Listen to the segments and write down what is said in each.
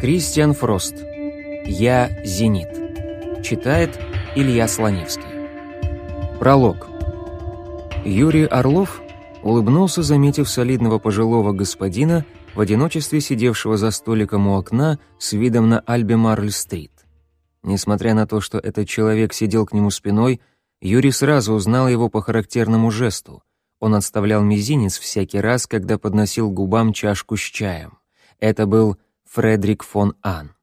Кристиан Фрост. Я Зенит. Читает Илья Слоневский. Пролог. Юрий Орлов улыбнулся, заметив солидного пожилого господина, в одиночестве сидевшего за столиком у окна с видом на Альбемарль-стрит. Несмотря на то, что этот человек сидел к нему спиной, Юрий сразу узнал его по характерному жесту. Он отставлял мизинец всякий раз, когда подносил губам чашку с чаем. Это был Фредерик фон Ан.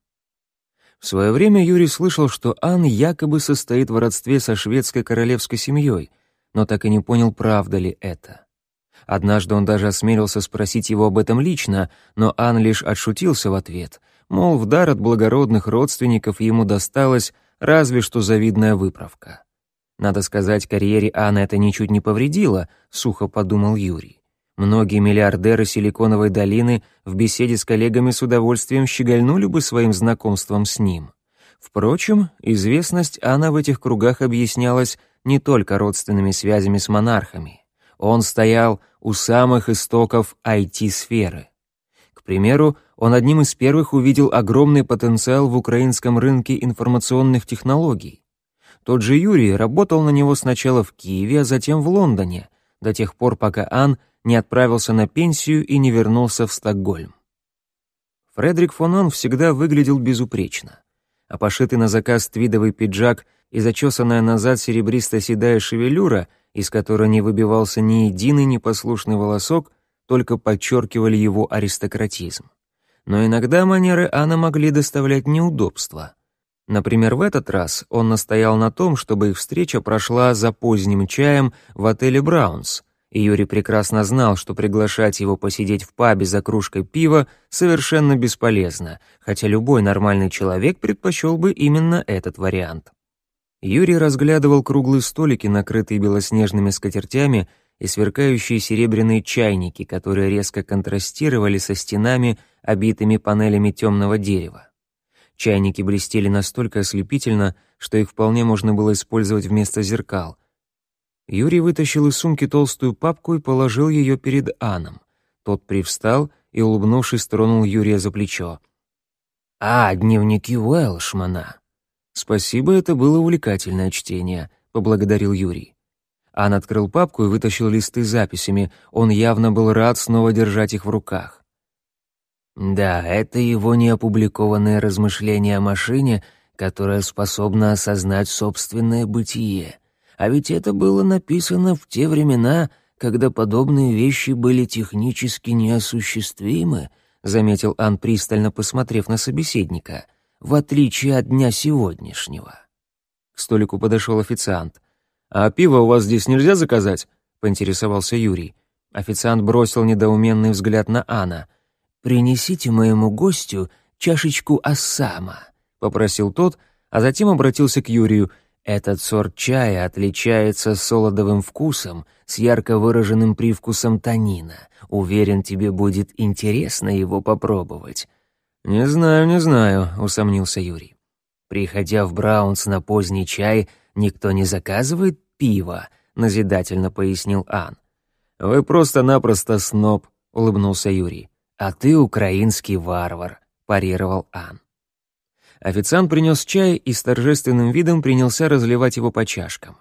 В свое время Юрий слышал, что Ан якобы состоит в родстве со шведской королевской семьей, но так и не понял, правда ли это. Однажды он даже осмелился спросить его об этом лично, но Ан лишь отшутился в ответ, мол, в дар от благородных родственников ему досталась разве что завидная выправка. Надо сказать, карьере Анны это ничуть не повредило, сухо подумал Юрий. Многие миллиардеры Силиконовой долины в беседе с коллегами с удовольствием щегольнули бы своим знакомством с ним. Впрочем, известность Анна в этих кругах объяснялась не только родственными связями с монархами. Он стоял у самых истоков IT-сферы. К примеру, он одним из первых увидел огромный потенциал в украинском рынке информационных технологий. Тот же Юрий работал на него сначала в Киеве, а затем в Лондоне, до тех пор, пока Ан не отправился на пенсию и не вернулся в Стокгольм. Фредерик Фонон всегда выглядел безупречно. А пошитый на заказ твидовый пиджак и зачесанная назад серебристо-седая шевелюра, из которой не выбивался ни единый непослушный волосок, только подчеркивали его аристократизм. Но иногда манеры Анны могли доставлять неудобства. Например, в этот раз он настоял на том, чтобы их встреча прошла за поздним чаем в отеле «Браунс», и Юрий прекрасно знал, что приглашать его посидеть в пабе за кружкой пива совершенно бесполезно, хотя любой нормальный человек предпочел бы именно этот вариант. Юрий разглядывал круглые столики, накрытые белоснежными скатертями, и сверкающие серебряные чайники, которые резко контрастировали со стенами, обитыми панелями темного дерева. Чайники блестели настолько ослепительно, что их вполне можно было использовать вместо зеркал — Юрий вытащил из сумки толстую папку и положил ее перед Аном. Тот привстал и, улыбнувшись, тронул Юрия за плечо. «А, дневники Уэлшмана». «Спасибо, это было увлекательное чтение», — поблагодарил Юрий. Ан открыл папку и вытащил листы с записями. Он явно был рад снова держать их в руках. «Да, это его неопубликованные размышления о машине, которая способна осознать собственное бытие», а ведь это было написано в те времена, когда подобные вещи были технически неосуществимы, заметил Ан, пристально посмотрев на собеседника, в отличие от дня сегодняшнего. К столику подошел официант. «А пиво у вас здесь нельзя заказать?» — поинтересовался Юрий. Официант бросил недоуменный взгляд на Анна. «Принесите моему гостю чашечку ассама», — попросил тот, а затем обратился к Юрию — этот сорт чая отличается солодовым вкусом с ярко выраженным привкусом танина. Уверен, тебе будет интересно его попробовать». «Не знаю, не знаю», — усомнился Юрий. «Приходя в Браунс на поздний чай, никто не заказывает пиво», — назидательно пояснил Ан. «Вы просто-напросто сноб», — улыбнулся Юрий. «А ты украинский варвар», — парировал Ан. Официант принес чай и с торжественным видом принялся разливать его по чашкам.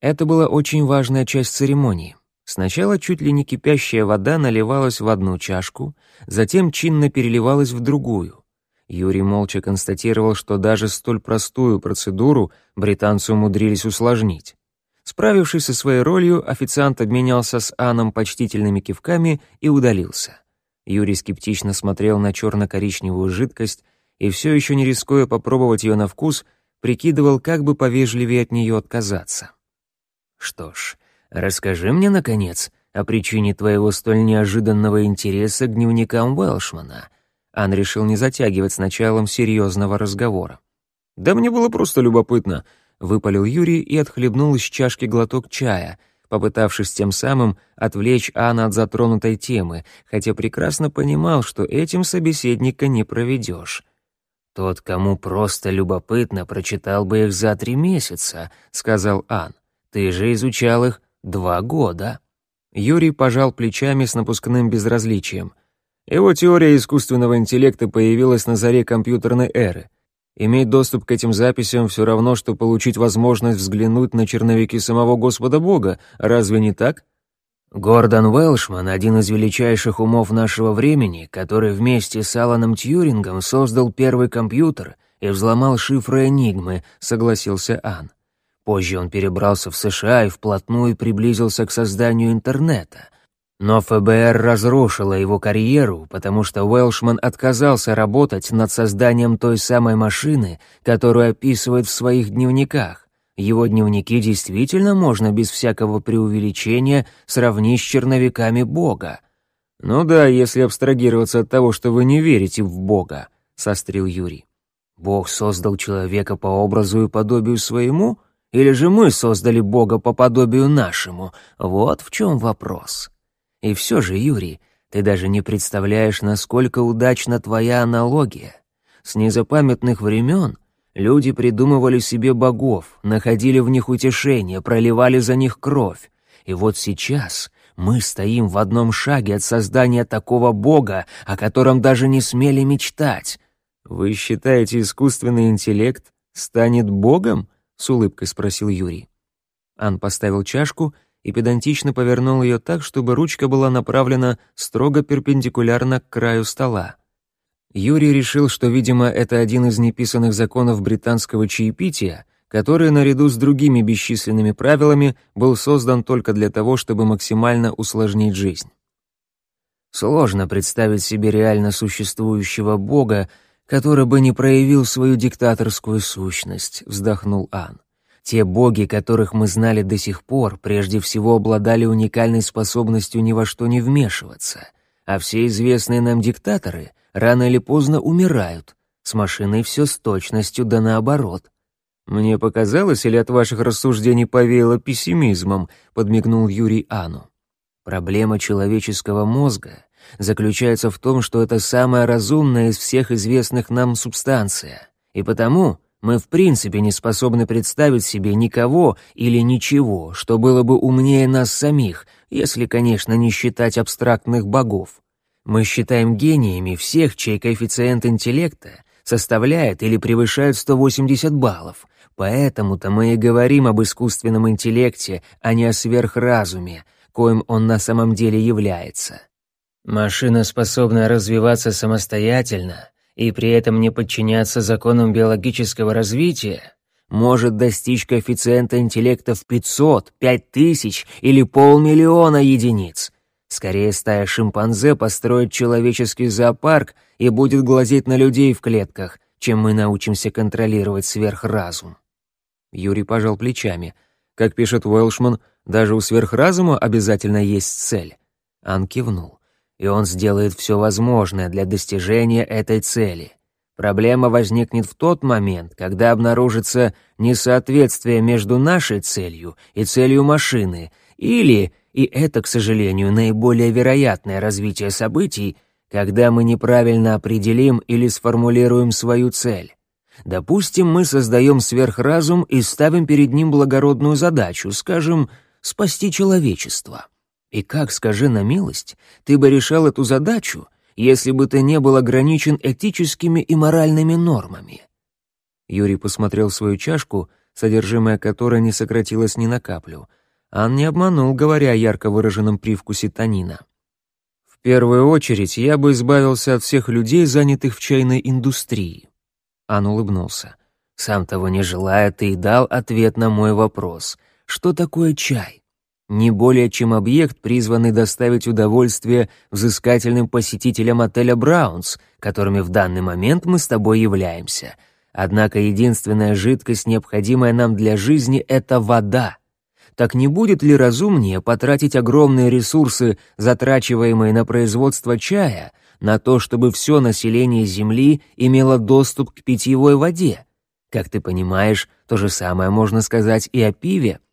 Это была очень важная часть церемонии. Сначала чуть ли не кипящая вода наливалась в одну чашку, затем чинно переливалась в другую. Юрий молча констатировал, что даже столь простую процедуру британцы умудрились усложнить. Справившись со своей ролью, официант обменялся с Анном почтительными кивками и удалился. Юрий скептично смотрел на черно-коричневую жидкость, и все еще не рискуя попробовать ее на вкус, прикидывал, как бы повежливее от нее отказаться. «Что ж, расскажи мне, наконец, о причине твоего столь неожиданного интереса к дневникам Уэлшмана». Ан решил не затягивать с началом серьезного разговора. «Да мне было просто любопытно», — выпалил Юрий и отхлебнул из чашки глоток чая, попытавшись тем самым отвлечь Анна от затронутой темы, хотя прекрасно понимал, что этим собеседника не проведешь. «Тот, кому просто любопытно, прочитал бы их за три месяца», — сказал Ан. «Ты же изучал их два года». Юрий пожал плечами с напускным безразличием. Его теория искусственного интеллекта появилась на заре компьютерной эры. Иметь доступ к этим записям все равно, что получить возможность взглянуть на черновики самого Господа Бога, разве не так? Гордон Уэлшман — один из величайших умов нашего времени, который вместе с Аланом Тьюрингом создал первый компьютер и взломал шифры Энигмы, согласился Ан. Позже он перебрался в США и вплотную приблизился к созданию интернета — но ФБР разрушило его карьеру, потому что Уэлшман отказался работать над созданием той самой машины, которую описывает в своих дневниках. Его дневники действительно можно без всякого преувеличения сравнить с черновиками Бога. «Ну да, если абстрагироваться от того, что вы не верите в Бога», — сострил Юрий. «Бог создал человека по образу и подобию своему? Или же мы создали Бога по подобию нашему? Вот в чем вопрос». И все же, Юрий, ты даже не представляешь, насколько удачна твоя аналогия. С незапамятных времен люди придумывали себе богов, находили в них утешение, проливали за них кровь. И вот сейчас мы стоим в одном шаге от создания такого бога, о котором даже не смели мечтать. Вы считаете, искусственный интеллект станет богом? С улыбкой спросил Юрий. Ан поставил чашку и педантично повернул ее так, чтобы ручка была направлена строго перпендикулярно к краю стола. Юрий решил, что, видимо, это один из неписанных законов британского чаепития, который, наряду с другими бесчисленными правилами, был создан только для того, чтобы максимально усложнить жизнь. Сложно представить себе реально существующего бога, который бы не проявил свою диктаторскую сущность, вздохнул Ан. Те боги, которых мы знали до сих пор, прежде всего обладали уникальной способностью ни во что не вмешиваться, а все известные нам диктаторы рано или поздно умирают. С машиной все с точностью да наоборот. «Мне показалось, или от ваших рассуждений повеяло пессимизмом?» — подмигнул Юрий Ану. «Проблема человеческого мозга заключается в том, что это самая разумная из всех известных нам субстанция, и потому мы в принципе не способны представить себе никого или ничего, что было бы умнее нас самих, если, конечно, не считать абстрактных богов. Мы считаем гениями всех, чей коэффициент интеллекта составляет или превышает 180 баллов. Поэтому-то мы и говорим об искусственном интеллекте, а не о сверхразуме, коим он на самом деле является. Машина способна развиваться самостоятельно, и при этом не подчиняться законам биологического развития, может достичь коэффициента интеллекта в 500, 5000 или полмиллиона единиц. Скорее стая шимпанзе построит человеческий зоопарк и будет глазеть на людей в клетках, чем мы научимся контролировать сверхразум. Юрий пожал плечами. Как пишет Уэлшман, даже у сверхразума обязательно есть цель. Ан кивнул и он сделает все возможное для достижения этой цели. Проблема возникнет в тот момент, когда обнаружится несоответствие между нашей целью и целью машины, или, и это, к сожалению, наиболее вероятное развитие событий, когда мы неправильно определим или сформулируем свою цель. Допустим, мы создаем сверхразум и ставим перед ним благородную задачу, скажем, спасти человечество. И как, скажи на милость, ты бы решал эту задачу, если бы ты не был ограничен этическими и моральными нормами?» Юрий посмотрел свою чашку, содержимое которой не сократилось ни на каплю. Ан не обманул, говоря о ярко выраженном привкусе танина. «В первую очередь я бы избавился от всех людей, занятых в чайной индустрии». Ан улыбнулся. «Сам того не желая, ты и дал ответ на мой вопрос. Что такое чай? не более чем объект, призванный доставить удовольствие взыскательным посетителям отеля «Браунс», которыми в данный момент мы с тобой являемся. Однако единственная жидкость, необходимая нам для жизни, — это вода. Так не будет ли разумнее потратить огромные ресурсы, затрачиваемые на производство чая, на то, чтобы все население Земли имело доступ к питьевой воде? Как ты понимаешь, то же самое можно сказать и о пиве —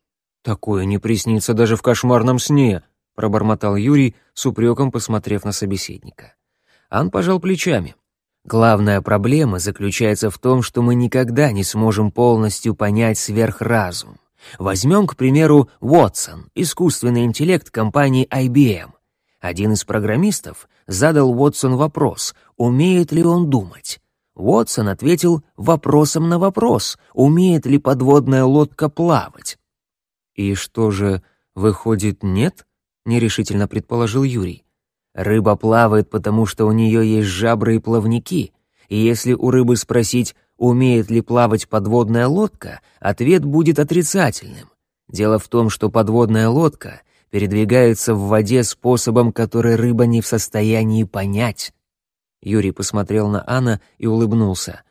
«Такое не приснится даже в кошмарном сне», — пробормотал Юрий, с упреком посмотрев на собеседника. Ан пожал плечами. «Главная проблема заключается в том, что мы никогда не сможем полностью понять сверхразум. Возьмем, к примеру, Watson, искусственный интеллект компании IBM. Один из программистов задал Уотсон вопрос, умеет ли он думать. Уотсон ответил вопросом на вопрос, умеет ли подводная лодка плавать. «И что же, выходит, нет?» — нерешительно предположил Юрий. «Рыба плавает, потому что у нее есть жабры и плавники, и если у рыбы спросить, умеет ли плавать подводная лодка, ответ будет отрицательным. Дело в том, что подводная лодка передвигается в воде способом, который рыба не в состоянии понять. Юрий посмотрел на Анна и улыбнулся.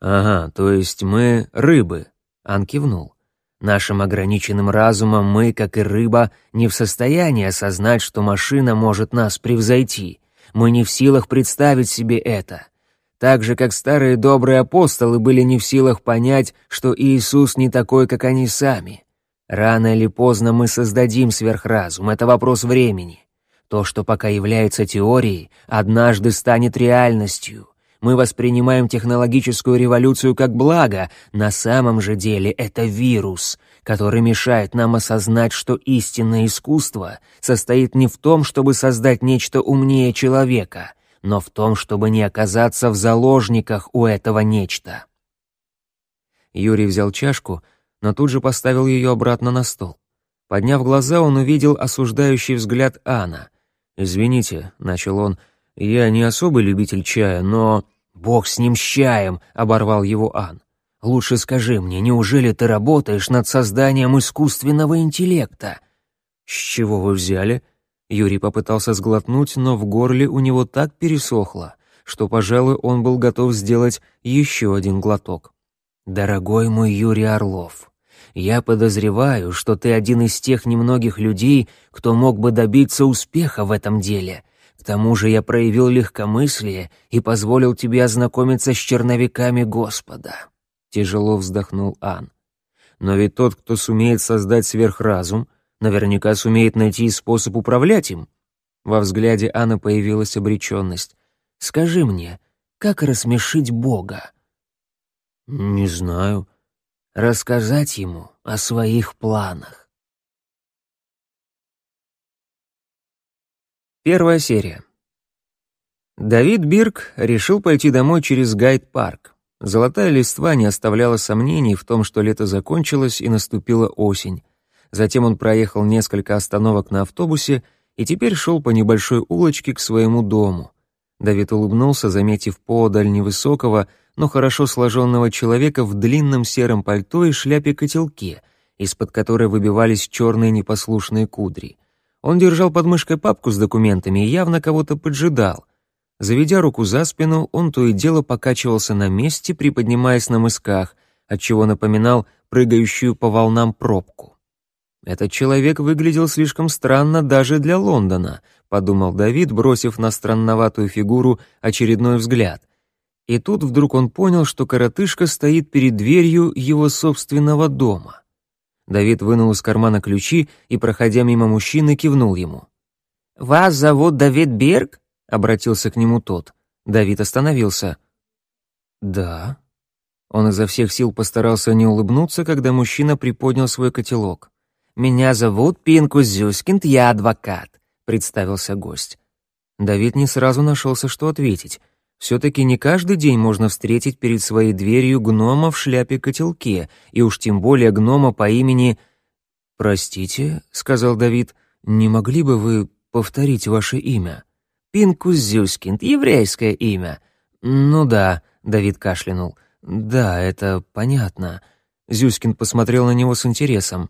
«Ага, то есть мы рыбы», — Ан кивнул. «Нашим ограниченным разумом мы, как и рыба, не в состоянии осознать, что машина может нас превзойти. Мы не в силах представить себе это. Так же, как старые добрые апостолы были не в силах понять, что Иисус не такой, как они сами. Рано или поздно мы создадим сверхразум, это вопрос времени. То, что пока является теорией, однажды станет реальностью. Мы воспринимаем технологическую революцию как благо, на самом же деле это вирус, который мешает нам осознать, что истинное искусство состоит не в том, чтобы создать нечто умнее человека, но в том, чтобы не оказаться в заложниках у этого нечто. Юрий взял чашку, но тут же поставил ее обратно на стол. Подняв глаза, он увидел осуждающий взгляд Анна. «Извините», — начал он, — «я не особый любитель чая, но...» «Бог с ним с чаем», — оборвал его Ан. «Лучше скажи мне, неужели ты работаешь над созданием искусственного интеллекта?» «С чего вы взяли?» Юрий попытался сглотнуть, но в горле у него так пересохло, что, пожалуй, он был готов сделать еще один глоток. «Дорогой мой Юрий Орлов, я подозреваю, что ты один из тех немногих людей, кто мог бы добиться успеха в этом деле. К тому же я проявил легкомыслие и позволил тебе ознакомиться с черновиками Господа». Тяжело вздохнул Ан. «Но ведь тот, кто сумеет создать сверхразум, наверняка сумеет найти способ управлять им». Во взгляде Анны появилась обреченность. «Скажи мне, как рассмешить Бога?» «Не знаю», рассказать ему о своих планах. Первая серия. Давид Бирк решил пойти домой через Гайд-парк. Золотая листва не оставляла сомнений в том, что лето закончилось и наступила осень. Затем он проехал несколько остановок на автобусе и теперь шел по небольшой улочке к своему дому. Давид улыбнулся, заметив поодаль невысокого, но хорошо сложенного человека в длинном сером пальто и шляпе-котелке, из-под которой выбивались черные непослушные кудри. Он держал под мышкой папку с документами и явно кого-то поджидал. Заведя руку за спину, он то и дело покачивался на месте, приподнимаясь на мысках, отчего напоминал прыгающую по волнам пробку. Этот человек выглядел слишком странно даже для Лондона, подумал Давид, бросив на странноватую фигуру очередной взгляд — и тут вдруг он понял, что коротышка стоит перед дверью его собственного дома. Давид вынул из кармана ключи и, проходя мимо мужчины, кивнул ему. «Вас зовут Давид Берг?» — обратился к нему тот. Давид остановился. «Да». Он изо всех сил постарался не улыбнуться, когда мужчина приподнял свой котелок. «Меня зовут Пинку Зюскинд, я адвокат», — представился гость. Давид не сразу нашелся, что ответить — все-таки не каждый день можно встретить перед своей дверью гнома в шляпе-котелке, и уж тем более гнома по имени... «Простите», — сказал Давид, — «не могли бы вы повторить ваше имя?» «Пинкус Зюскинд, еврейское имя». «Ну да», — Давид кашлянул. «Да, это понятно». Зюскин посмотрел на него с интересом.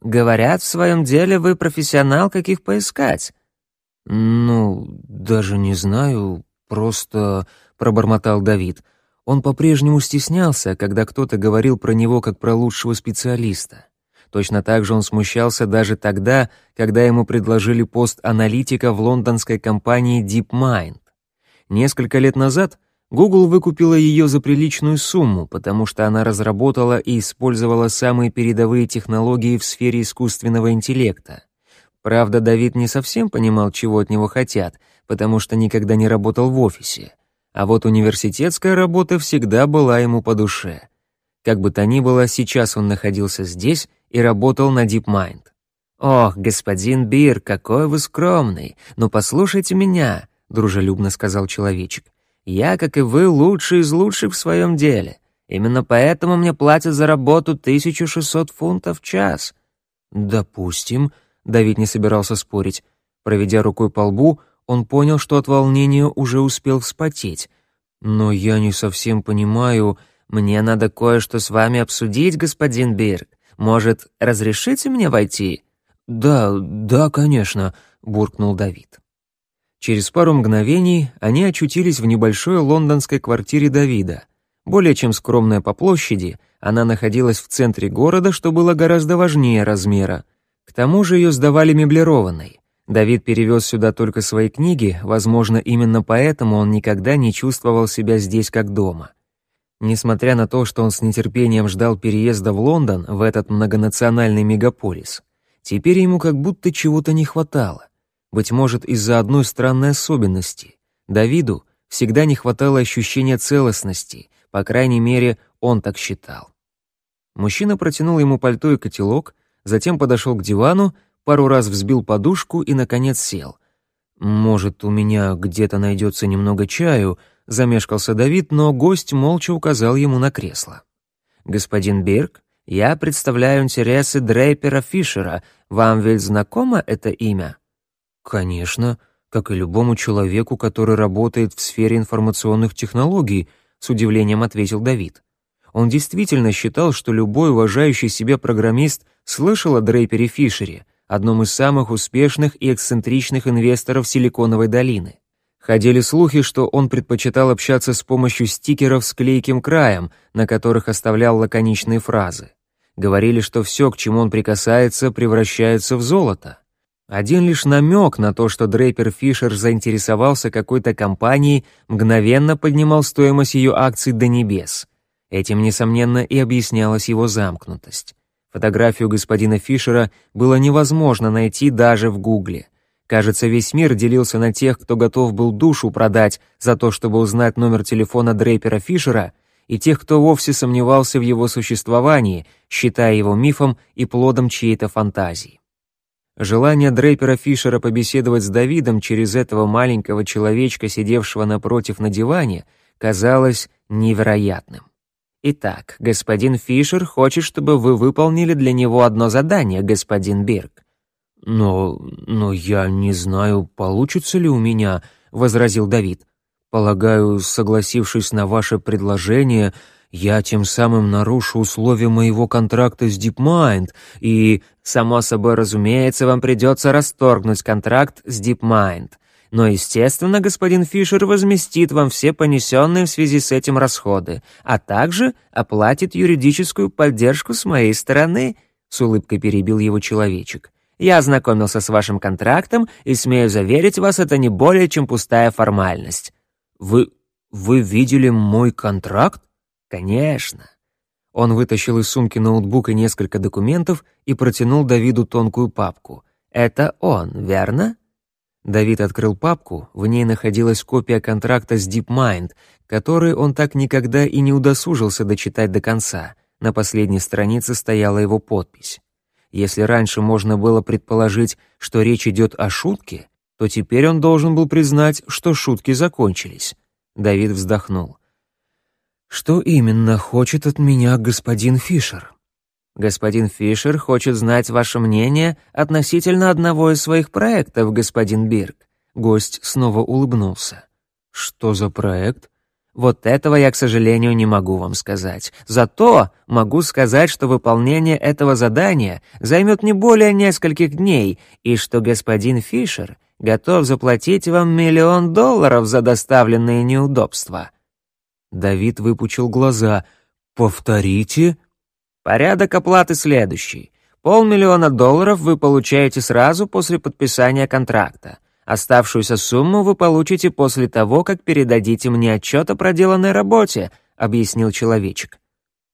«Говорят, в своем деле вы профессионал, каких поискать». «Ну, даже не знаю, «Просто...» — пробормотал Давид. Он по-прежнему стеснялся, когда кто-то говорил про него как про лучшего специалиста. Точно так же он смущался даже тогда, когда ему предложили пост аналитика в лондонской компании DeepMind. Несколько лет назад Google выкупила ее за приличную сумму, потому что она разработала и использовала самые передовые технологии в сфере искусственного интеллекта. Правда, Давид не совсем понимал, чего от него хотят, потому что никогда не работал в офисе. А вот университетская работа всегда была ему по душе. Как бы то ни было, сейчас он находился здесь и работал на DeepMind. «Ох, господин Бир, какой вы скромный! Но послушайте меня», — дружелюбно сказал человечек. «Я, как и вы, лучший из лучших в своем деле. Именно поэтому мне платят за работу 1600 фунтов в час». «Допустим», — Давид не собирался спорить. Проведя рукой по лбу, он понял, что от волнения уже успел вспотеть. «Но я не совсем понимаю...» «Мне надо кое-что с вами обсудить, господин Бирк. Может, разрешите мне войти?» «Да, да, конечно», — буркнул Давид. Через пару мгновений они очутились в небольшой лондонской квартире Давида. Более чем скромная по площади, она находилась в центре города, что было гораздо важнее размера. К тому же ее сдавали меблированной. Давид перевез сюда только свои книги, возможно, именно поэтому он никогда не чувствовал себя здесь как дома. Несмотря на то, что он с нетерпением ждал переезда в Лондон, в этот многонациональный мегаполис, теперь ему как будто чего-то не хватало. Быть может, из-за одной странной особенности. Давиду всегда не хватало ощущения целостности, по крайней мере, он так считал. Мужчина протянул ему пальто и котелок, затем подошел к дивану пару раз взбил подушку и, наконец, сел. «Может, у меня где-то найдется немного чаю?» — замешкался Давид, но гость молча указал ему на кресло. «Господин Бирк, я представляю интересы Дрейпера Фишера. Вам ведь знакомо это имя?» «Конечно, как и любому человеку, который работает в сфере информационных технологий», — с удивлением ответил Давид. Он действительно считал, что любой уважающий себя программист слышал о Дрейпере Фишере — одном из самых успешных и эксцентричных инвесторов Силиконовой долины. Ходили слухи, что он предпочитал общаться с помощью стикеров с клейким краем, на которых оставлял лаконичные фразы. Говорили, что все, к чему он прикасается, превращается в золото. Один лишь намек на то, что Дрейпер Фишер заинтересовался какой-то компанией, мгновенно поднимал стоимость ее акций до небес. Этим, несомненно, и объяснялась его замкнутость. Фотографию господина Фишера было невозможно найти даже в Гугле. Кажется, весь мир делился на тех, кто готов был душу продать за то, чтобы узнать номер телефона Дрейпера Фишера, и тех, кто вовсе сомневался в его существовании, считая его мифом и плодом чьей-то фантазии. Желание Дрейпера Фишера побеседовать с Давидом через этого маленького человечка, сидевшего напротив на диване, казалось невероятным. Итак, господин Фишер хочет, чтобы вы выполнили для него одно задание, господин Бирк. Но, но я не знаю, получится ли у меня, возразил Давид. Полагаю, согласившись на ваше предложение, я тем самым нарушу условия моего контракта с DeepMind, и, само собой разумеется, вам придется расторгнуть контракт с DeepMind. Но, естественно, господин Фишер возместит вам все понесенные в связи с этим расходы, а также оплатит юридическую поддержку с моей стороны», — с улыбкой перебил его человечек. «Я ознакомился с вашим контрактом и смею заверить вас, это не более чем пустая формальность». «Вы... вы видели мой контракт?» «Конечно». Он вытащил из сумки ноутбук и несколько документов и протянул Давиду тонкую папку. «Это он, верно?» Давид открыл папку, в ней находилась копия контракта с DeepMind, который он так никогда и не удосужился дочитать до конца. На последней странице стояла его подпись. Если раньше можно было предположить, что речь идет о шутке, то теперь он должен был признать, что шутки закончились. Давид вздохнул. «Что именно хочет от меня господин Фишер?» Господин Фишер хочет знать ваше мнение относительно одного из своих проектов, господин Бирк. Гость снова улыбнулся. Что за проект? Вот этого я, к сожалению, не могу вам сказать. Зато могу сказать, что выполнение этого задания займет не более нескольких дней, и что господин Фишер готов заплатить вам миллион долларов за доставленные неудобства. Давид выпучил глаза. «Повторите?» Порядок оплаты следующий. Полмиллиона долларов вы получаете сразу после подписания контракта. Оставшуюся сумму вы получите после того, как передадите мне отчет о проделанной работе», — объяснил человечек.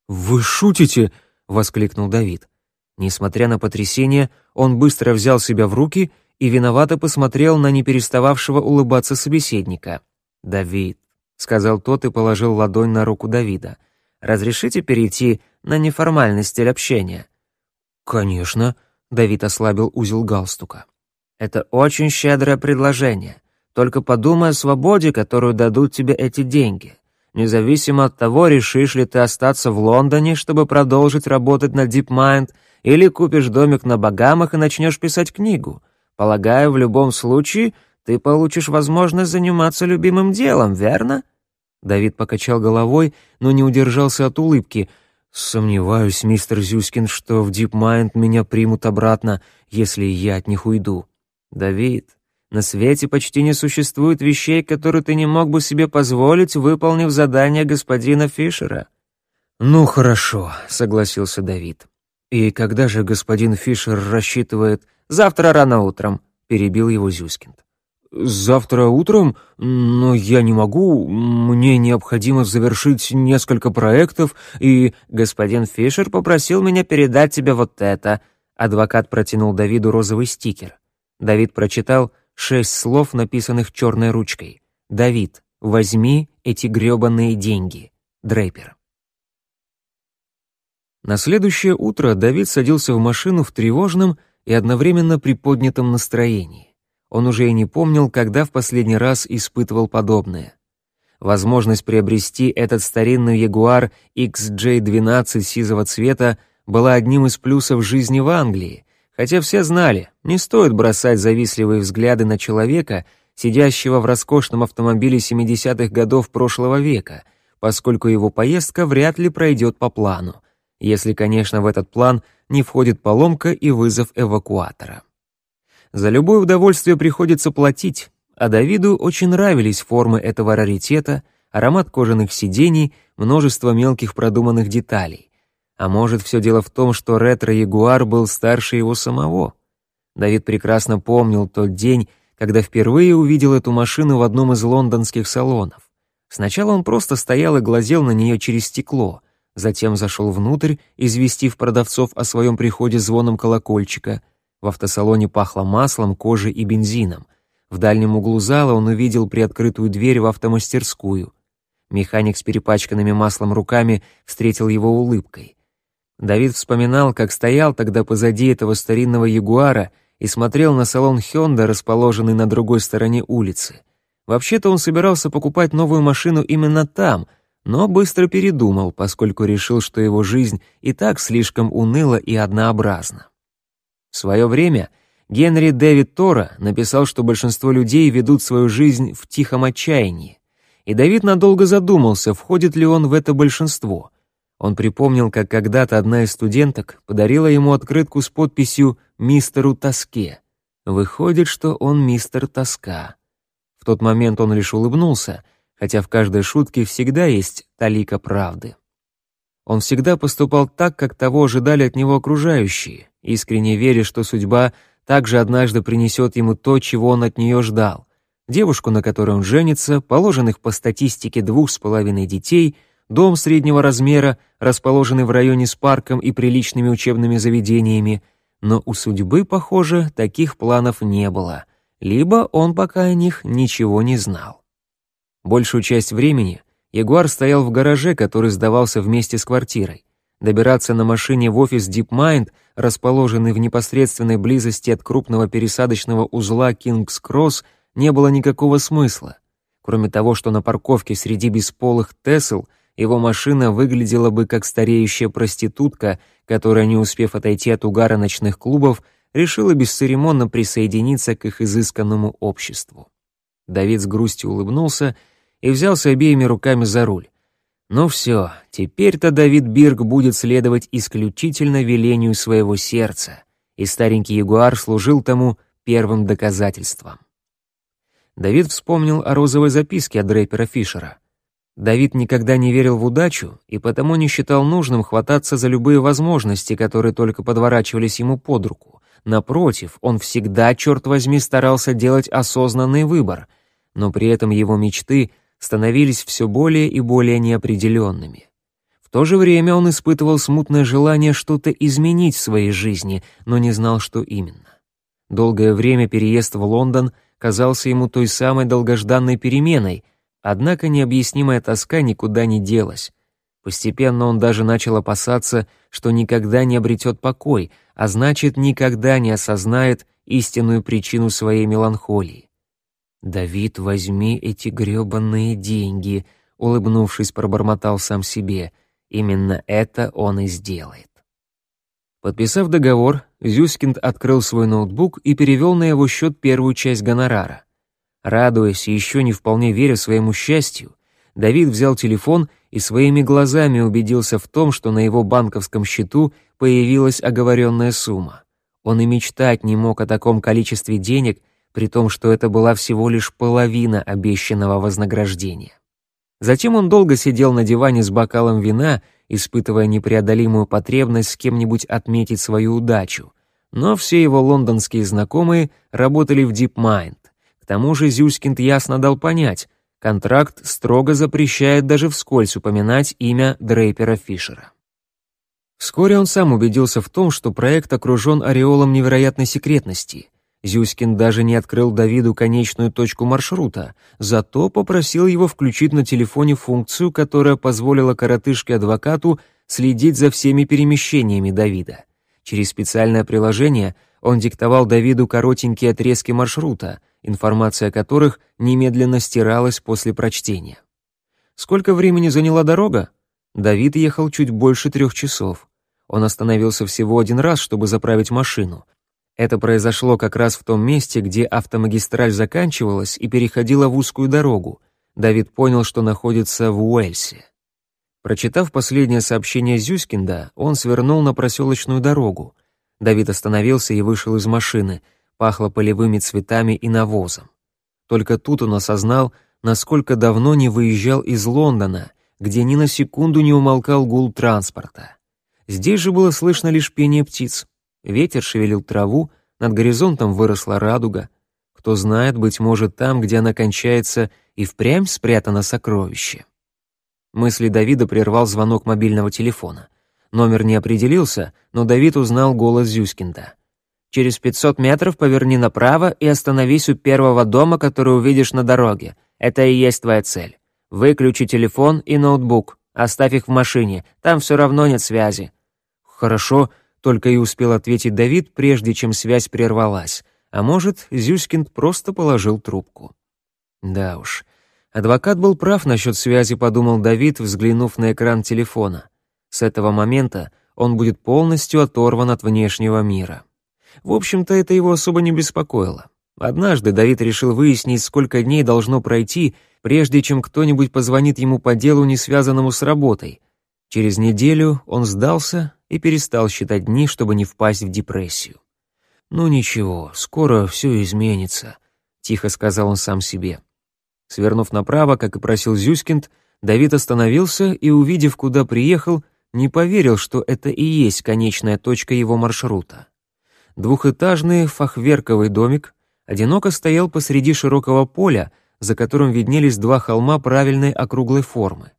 «Вы шутите?» — воскликнул Давид. Несмотря на потрясение, он быстро взял себя в руки и виновато посмотрел на неперестававшего улыбаться собеседника. «Давид», — сказал тот и положил ладонь на руку Давида, — «разрешите перейти на неформальный стиль общения». «Конечно», Давид ослабил узел галстука. «Это очень щедрое предложение. Только подумай о свободе, которую дадут тебе эти деньги. Независимо от того, решишь ли ты остаться в Лондоне, чтобы продолжить работать на DeepMind, или купишь домик на Багамах и начнешь писать книгу. Полагаю, в любом случае ты получишь возможность заниматься любимым делом, верно?» Давид покачал головой, но не удержался от улыбки. «Сомневаюсь, мистер Зюскин, что в DeepMind меня примут обратно, если я от них уйду». «Давид, на свете почти не существует вещей, которые ты не мог бы себе позволить, выполнив задание господина Фишера». «Ну хорошо», — согласился Давид. «И когда же господин Фишер рассчитывает...» «Завтра рано утром», — перебил его Зюскинд. «Завтра утром? Но я не могу. Мне необходимо завершить несколько проектов, и...» «Господин Фишер попросил меня передать тебе вот это». Адвокат протянул Давиду розовый стикер. Давид прочитал шесть слов, написанных черной ручкой. «Давид, возьми эти грёбаные деньги». Дрейпер. На следующее утро Давид садился в машину в тревожном и одновременно приподнятом настроении. Он уже и не помнил, когда в последний раз испытывал подобное. Возможность приобрести этот старинный Ягуар XJ12 сизого цвета была одним из плюсов жизни в Англии, хотя все знали, не стоит бросать завистливые взгляды на человека, сидящего в роскошном автомобиле 70-х годов прошлого века, поскольку его поездка вряд ли пройдет по плану, если, конечно, в этот план не входит поломка и вызов эвакуатора. За любое удовольствие приходится платить, а Давиду очень нравились формы этого раритета, аромат кожаных сидений, множество мелких продуманных деталей. А может, все дело в том, что ретро-ягуар был старше его самого? Давид прекрасно помнил тот день, когда впервые увидел эту машину в одном из лондонских салонов. Сначала он просто стоял и глазел на нее через стекло, затем зашел внутрь, известив продавцов о своем приходе звоном колокольчика — в автосалоне пахло маслом, кожей и бензином. В дальнем углу зала он увидел приоткрытую дверь в автомастерскую. Механик с перепачканными маслом руками встретил его улыбкой. Давид вспоминал, как стоял тогда позади этого старинного Ягуара и смотрел на салон Хёнда, расположенный на другой стороне улицы. Вообще-то он собирался покупать новую машину именно там, но быстро передумал, поскольку решил, что его жизнь и так слишком уныла и однообразна. В свое время Генри Дэвид Тора написал, что большинство людей ведут свою жизнь в тихом отчаянии. И Давид надолго задумался, входит ли он в это большинство. Он припомнил, как когда-то одна из студенток подарила ему открытку с подписью «Мистеру Тоске». Выходит, что он мистер Тоска. В тот момент он лишь улыбнулся, хотя в каждой шутке всегда есть талика правды. Он всегда поступал так, как того ожидали от него окружающие, искренне веря, что судьба также однажды принесет ему то, чего он от нее ждал. Девушку, на которой он женится, положенных по статистике двух с половиной детей, дом среднего размера, расположенный в районе с парком и приличными учебными заведениями. Но у судьбы, похоже, таких планов не было. Либо он пока о них ничего не знал. Большую часть времени Ягуар стоял в гараже, который сдавался вместе с квартирой. Добираться на машине в офис DeepMind, расположенный в непосредственной близости от крупного пересадочного узла Кингс Кросс, не было никакого смысла. Кроме того, что на парковке среди бесполых Тесл его машина выглядела бы как стареющая проститутка, которая, не успев отойти от угара ночных клубов, решила бесцеремонно присоединиться к их изысканному обществу. Давид с грустью улыбнулся и взялся обеими руками за руль. Ну все, теперь-то Давид Бирг будет следовать исключительно велению своего сердца, и старенький ягуар служил тому первым доказательством. Давид вспомнил о розовой записке от Дрейпера Фишера. Давид никогда не верил в удачу и потому не считал нужным хвататься за любые возможности, которые только подворачивались ему под руку. Напротив, он всегда, черт возьми, старался делать осознанный выбор, но при этом его мечты — становились все более и более неопределенными. В то же время он испытывал смутное желание что-то изменить в своей жизни, но не знал, что именно. Долгое время переезд в Лондон казался ему той самой долгожданной переменой, однако необъяснимая тоска никуда не делась. Постепенно он даже начал опасаться, что никогда не обретет покой, а значит, никогда не осознает истинную причину своей меланхолии. «Давид, возьми эти грёбаные деньги», — улыбнувшись, пробормотал сам себе. «Именно это он и сделает». Подписав договор, Зюскинд открыл свой ноутбук и перевел на его счет первую часть гонорара. Радуясь и еще не вполне веря своему счастью, Давид взял телефон и своими глазами убедился в том, что на его банковском счету появилась оговоренная сумма. Он и мечтать не мог о таком количестве денег, при том, что это была всего лишь половина обещанного вознаграждения. Затем он долго сидел на диване с бокалом вина, испытывая непреодолимую потребность с кем-нибудь отметить свою удачу. Но все его лондонские знакомые работали в DeepMind. К тому же Зюскинд ясно дал понять, контракт строго запрещает даже вскользь упоминать имя Дрейпера Фишера. Вскоре он сам убедился в том, что проект окружен ореолом невероятной секретности. Зюськин даже не открыл Давиду конечную точку маршрута, зато попросил его включить на телефоне функцию, которая позволила коротышке-адвокату следить за всеми перемещениями Давида. Через специальное приложение он диктовал Давиду коротенькие отрезки маршрута, информация о которых немедленно стиралась после прочтения. Сколько времени заняла дорога? Давид ехал чуть больше трех часов. Он остановился всего один раз, чтобы заправить машину. Это произошло как раз в том месте, где автомагистраль заканчивалась и переходила в узкую дорогу. Давид понял, что находится в Уэльсе. Прочитав последнее сообщение Зюскинда, он свернул на проселочную дорогу. Давид остановился и вышел из машины. Пахло полевыми цветами и навозом. Только тут он осознал, насколько давно не выезжал из Лондона, где ни на секунду не умолкал гул транспорта. Здесь же было слышно лишь пение птиц. Ветер шевелил траву, над горизонтом выросла радуга. Кто знает, быть может, там, где она кончается, и впрямь спрятано сокровище. Мысли Давида прервал звонок мобильного телефона. Номер не определился, но Давид узнал голос Зюскинда. «Через 500 метров поверни направо и остановись у первого дома, который увидишь на дороге. Это и есть твоя цель. Выключи телефон и ноутбук. Оставь их в машине, там все равно нет связи». «Хорошо», — только и успел ответить Давид, прежде чем связь прервалась. А может, Зюскинд просто положил трубку. Да уж, адвокат был прав насчет связи, подумал Давид, взглянув на экран телефона. С этого момента он будет полностью оторван от внешнего мира. В общем-то, это его особо не беспокоило. Однажды Давид решил выяснить, сколько дней должно пройти, прежде чем кто-нибудь позвонит ему по делу, не связанному с работой. Через неделю он сдался и перестал считать дни, чтобы не впасть в депрессию. «Ну ничего, скоро все изменится», — тихо сказал он сам себе. Свернув направо, как и просил Зюскинд, Давид остановился и, увидев, куда приехал, не поверил, что это и есть конечная точка его маршрута. Двухэтажный фахверковый домик одиноко стоял посреди широкого поля, за которым виднелись два холма правильной округлой формы.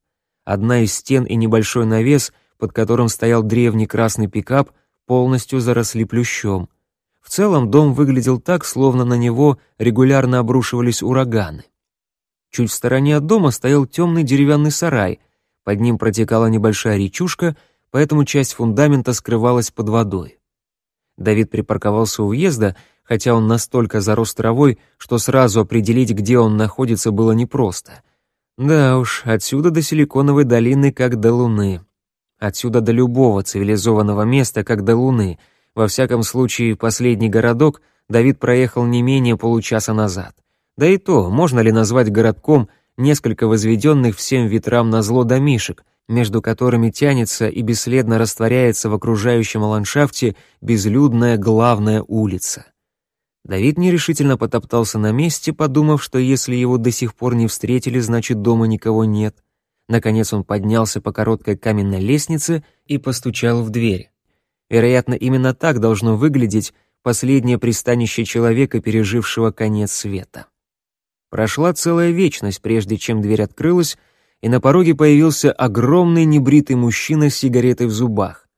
Одна из стен и небольшой навес, под которым стоял древний красный пикап, полностью заросли плющом. В целом дом выглядел так, словно на него регулярно обрушивались ураганы. Чуть в стороне от дома стоял темный деревянный сарай, под ним протекала небольшая речушка, поэтому часть фундамента скрывалась под водой. Давид припарковался у въезда, хотя он настолько зарос травой, что сразу определить, где он находится, было непросто. Да уж, отсюда до Силиконовой долины как до Луны. Отсюда до любого цивилизованного места как до Луны. Во всяком случае, последний городок Давид проехал не менее получаса назад. Да и то, можно ли назвать городком несколько возведенных всем ветрам на зло домишек, между которыми тянется и бесследно растворяется в окружающем ландшафте безлюдная главная улица. Давид нерешительно потоптался на месте, подумав, что если его до сих пор не встретили, значит дома никого нет. Наконец он поднялся по короткой каменной лестнице и постучал в дверь. Вероятно, именно так должно выглядеть последнее пристанище человека, пережившего конец света. Прошла целая вечность, прежде чем дверь открылась, и на пороге появился огромный небритый мужчина с сигаретой в зубах.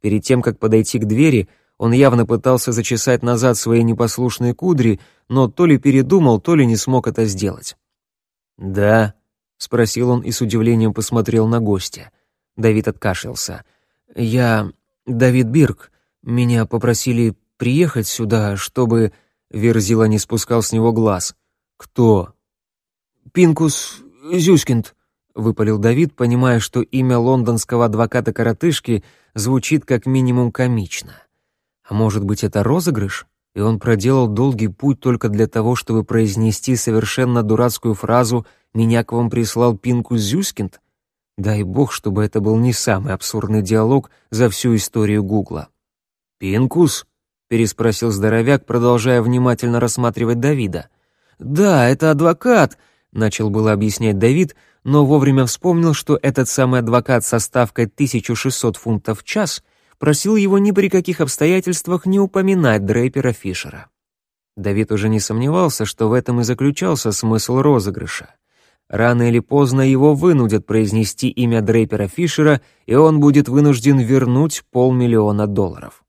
Перед тем, как подойти к двери, он явно пытался зачесать назад свои непослушные кудри, но то ли передумал, то ли не смог это сделать. «Да», — спросил он и с удивлением посмотрел на гостя. Давид откашлялся. «Я Давид Бирк. меня попросили приехать сюда, чтобы...» Верзила не спускал с него глаз. «Кто?» «Пинкус Зюскинд», — выпалил Давид, понимая, что имя лондонского адвоката-коротышки звучит как минимум комично. А может быть, это розыгрыш? И он проделал долгий путь только для того, чтобы произнести совершенно дурацкую фразу «Меня к вам прислал Пинкус Зюскинд»? Дай бог, чтобы это был не самый абсурдный диалог за всю историю Гугла. «Пинкус?» — переспросил здоровяк, продолжая внимательно рассматривать Давида. «Да, это адвокат», — начал было объяснять Давид, но вовремя вспомнил, что этот самый адвокат со ставкой 1600 фунтов в час просил его ни при каких обстоятельствах не упоминать Дрейпера Фишера. Давид уже не сомневался, что в этом и заключался смысл розыгрыша. Рано или поздно его вынудят произнести имя Дрейпера Фишера, и он будет вынужден вернуть полмиллиона долларов.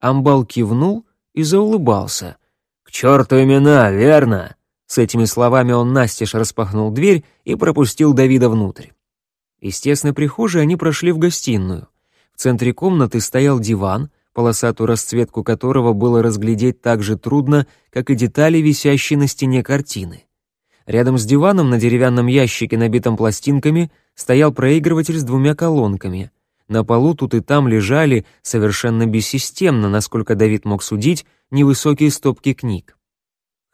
Амбал кивнул и заулыбался. «К черту имена, верно?» С этими словами он настежь распахнул дверь и пропустил Давида внутрь. Тесной прихожей они прошли в гостиную. В центре комнаты стоял диван, полосатую расцветку которого было разглядеть так же трудно, как и детали, висящие на стене картины. Рядом с диваном на деревянном ящике, набитом пластинками, стоял проигрыватель с двумя колонками. На полу тут и там лежали, совершенно бессистемно, насколько Давид мог судить, невысокие стопки книг.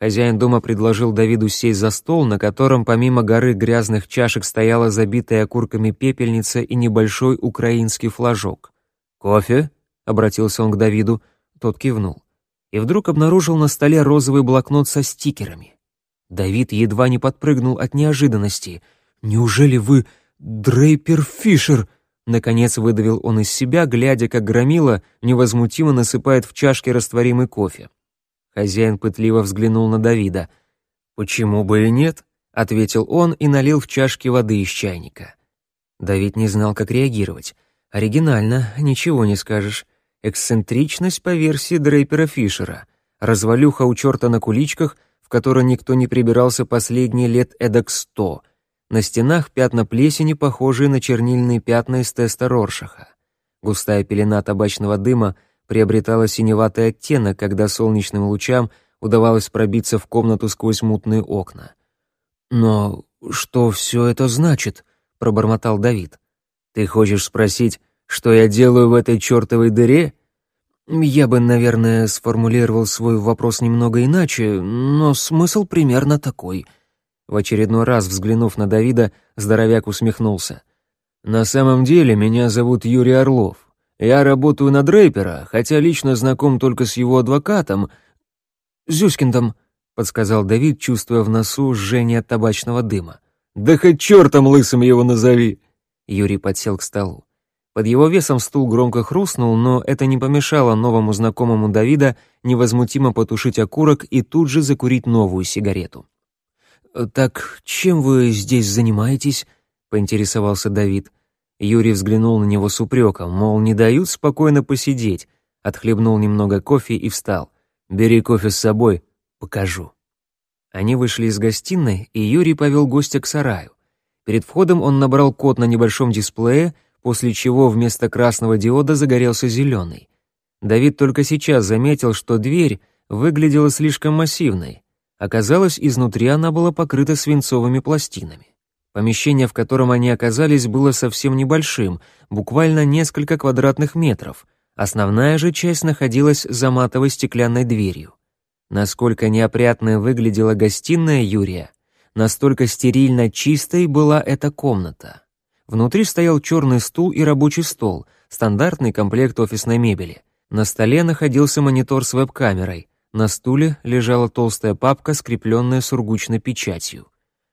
Хозяин дома предложил Давиду сесть за стол, на котором помимо горы грязных чашек стояла забитая окурками пепельница и небольшой украинский флажок. «Кофе?» — обратился он к Давиду. Тот кивнул. И вдруг обнаружил на столе розовый блокнот со стикерами. Давид едва не подпрыгнул от неожиданности. «Неужели вы Дрейпер Фишер?» Наконец выдавил он из себя, глядя, как громила невозмутимо насыпает в чашке растворимый кофе. Хозяин пытливо взглянул на Давида. «Почему бы и нет?» — ответил он и налил в чашки воды из чайника. Давид не знал, как реагировать. Оригинально, ничего не скажешь. Эксцентричность по версии Дрейпера Фишера. Развалюха у черта на куличках — в которой никто не прибирался последние лет эдак сто. На стенах пятна плесени, похожие на чернильные пятна из теста Роршаха. Густая пелена табачного дыма приобретала синеватый оттенок, когда солнечным лучам удавалось пробиться в комнату сквозь мутные окна. «Но что все это значит?» — пробормотал Давид. «Ты хочешь спросить, что я делаю в этой чертовой дыре?» Я бы, наверное, сформулировал свой вопрос немного иначе, но смысл примерно такой. В очередной раз взглянув на Давида, здоровяк усмехнулся. «На самом деле меня зовут Юрий Орлов. Я работаю на Дрейпера, хотя лично знаком только с его адвокатом. Зюскиндом», — подсказал Давид, чувствуя в носу жжение табачного дыма. «Да хоть чертом лысым его назови!» Юрий подсел к столу. Под его весом стул громко хрустнул, но это не помешало новому знакомому Давида невозмутимо потушить окурок и тут же закурить новую сигарету. «Так чем вы здесь занимаетесь?» — поинтересовался Давид. Юрий взглянул на него с упреком, мол, не дают спокойно посидеть. Отхлебнул немного кофе и встал. «Бери кофе с собой, покажу». Они вышли из гостиной, и Юрий повел гостя к сараю. Перед входом он набрал код на небольшом дисплее — после чего вместо красного диода загорелся зеленый. Давид только сейчас заметил, что дверь выглядела слишком массивной. Оказалось, изнутри она была покрыта свинцовыми пластинами. Помещение, в котором они оказались, было совсем небольшим, буквально несколько квадратных метров. Основная же часть находилась за матовой стеклянной дверью. Насколько неопрятной выглядела гостиная Юрия, настолько стерильно чистой была эта комната. Внутри стоял черный стул и рабочий стол, стандартный комплект офисной мебели. На столе находился монитор с веб-камерой. На стуле лежала толстая папка, скрепленная сургучной печатью.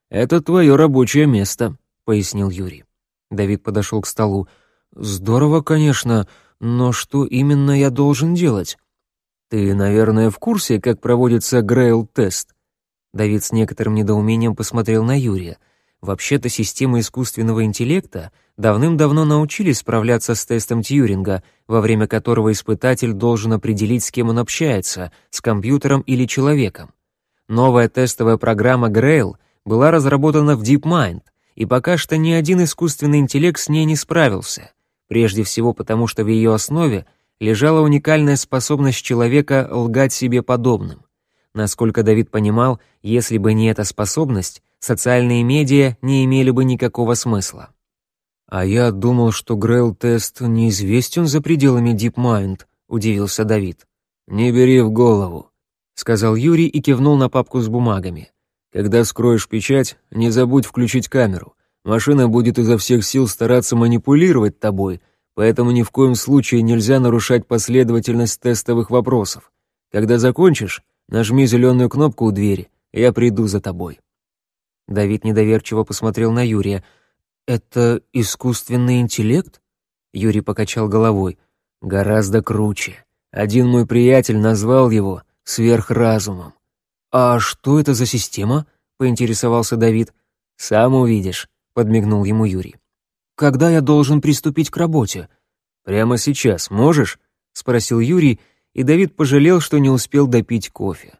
«Это твое рабочее место», — пояснил Юрий. Давид подошел к столу. «Здорово, конечно, но что именно я должен делать?» «Ты, наверное, в курсе, как проводится Грейл-тест?» Давид с некоторым недоумением посмотрел на Юрия — Вообще-то системы искусственного интеллекта давным-давно научились справляться с тестом Тьюринга, во время которого испытатель должен определить, с кем он общается, с компьютером или человеком. Новая тестовая программа Grail была разработана в DeepMind, и пока что ни один искусственный интеллект с ней не справился, прежде всего потому, что в ее основе лежала уникальная способность человека лгать себе подобным. Насколько Давид понимал, если бы не эта способность, социальные медиа не имели бы никакого смысла. «А я думал, что Грейл-тест неизвестен за пределами DeepMind», — удивился Давид. «Не бери в голову», — сказал Юрий и кивнул на папку с бумагами. «Когда скроешь печать, не забудь включить камеру. Машина будет изо всех сил стараться манипулировать тобой, поэтому ни в коем случае нельзя нарушать последовательность тестовых вопросов. Когда закончишь, нажми зеленую кнопку у двери, я приду за тобой». Давид недоверчиво посмотрел на Юрия — «Это искусственный интеллект?» Юрий покачал головой. «Гораздо круче. Один мой приятель назвал его сверхразумом». «А что это за система?» — поинтересовался Давид. «Сам увидишь», — подмигнул ему Юрий. «Когда я должен приступить к работе?» «Прямо сейчас можешь?» — спросил Юрий, и Давид пожалел, что не успел допить кофе.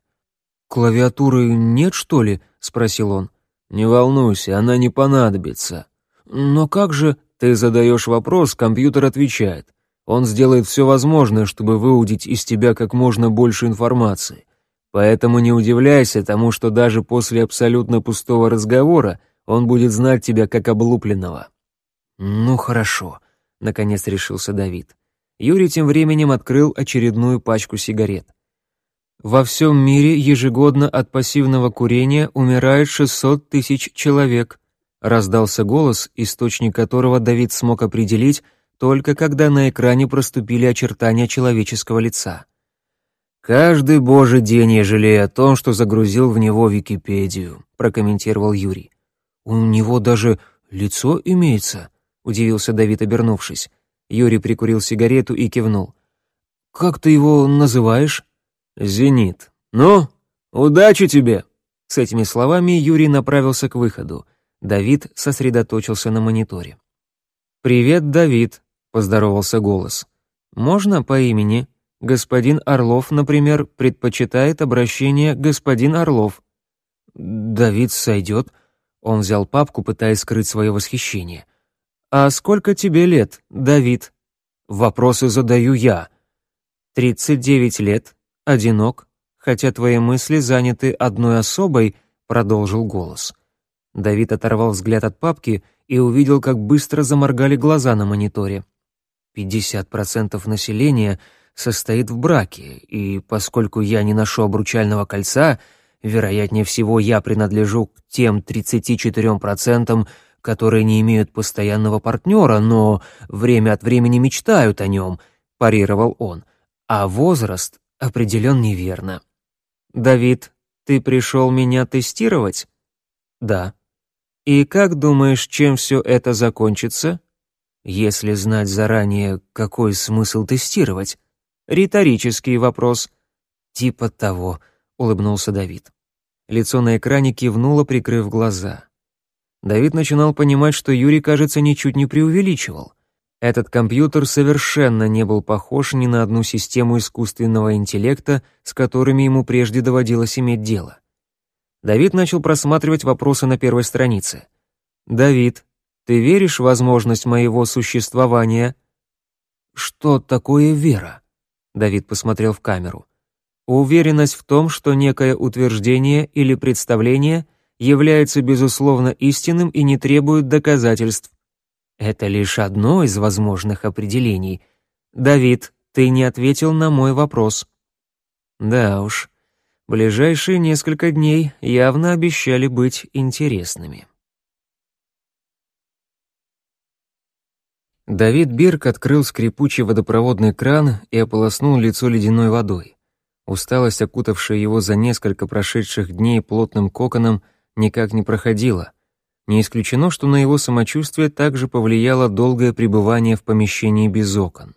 «Клавиатуры нет, что ли?» — спросил он. «Не волнуйся, она не понадобится», «Но как же...» «Ты задаешь вопрос, компьютер отвечает. Он сделает все возможное, чтобы выудить из тебя как можно больше информации. Поэтому не удивляйся тому, что даже после абсолютно пустого разговора он будет знать тебя как облупленного». «Ну хорошо», — наконец решился Давид. Юрий тем временем открыл очередную пачку сигарет. Во всем мире ежегодно от пассивного курения умирает 600 тысяч человек. Раздался голос, источник которого Давид смог определить только когда на экране проступили очертания человеческого лица. «Каждый божий день я жалею о том, что загрузил в него Википедию», прокомментировал Юрий. «У него даже лицо имеется», — удивился Давид, обернувшись. Юрий прикурил сигарету и кивнул. «Как ты его называешь?» «Зенит. Ну, удачи тебе!» С этими словами Юрий направился к выходу. Давид сосредоточился на мониторе. «Привет, Давид», — поздоровался голос. «Можно по имени? Господин Орлов, например, предпочитает обращение «господин Орлов». «Давид сойдет», — он взял папку, пытаясь скрыть свое восхищение. «А сколько тебе лет, Давид?» «Вопросы задаю я». «Тридцать девять лет, одинок, хотя твои мысли заняты одной особой», — продолжил голос. Давид оторвал взгляд от папки и увидел, как быстро заморгали глаза на мониторе. 50% населения состоит в браке, и поскольку я не ношу обручального кольца, вероятнее всего я принадлежу к тем 34%, которые не имеют постоянного партнера, но время от времени мечтают о нем, парировал он. А возраст определен неверно. «Давид, ты пришел меня тестировать?» «Да», и как думаешь, чем все это закончится? Если знать заранее, какой смысл тестировать? Риторический вопрос. Типа того, улыбнулся Давид. Лицо на экране кивнуло, прикрыв глаза. Давид начинал понимать, что Юрий, кажется, ничуть не преувеличивал. Этот компьютер совершенно не был похож ни на одну систему искусственного интеллекта, с которыми ему прежде доводилось иметь дело. Давид начал просматривать вопросы на первой странице. «Давид, ты веришь в возможность моего существования?» «Что такое вера?» Давид посмотрел в камеру. «Уверенность в том, что некое утверждение или представление является безусловно истинным и не требует доказательств. Это лишь одно из возможных определений. Давид, ты не ответил на мой вопрос». «Да уж, Ближайшие несколько дней явно обещали быть интересными. Давид Бирк открыл скрипучий водопроводный кран и ополоснул лицо ледяной водой. Усталость, окутавшая его за несколько прошедших дней плотным коконом, никак не проходила. Не исключено, что на его самочувствие также повлияло долгое пребывание в помещении без окон.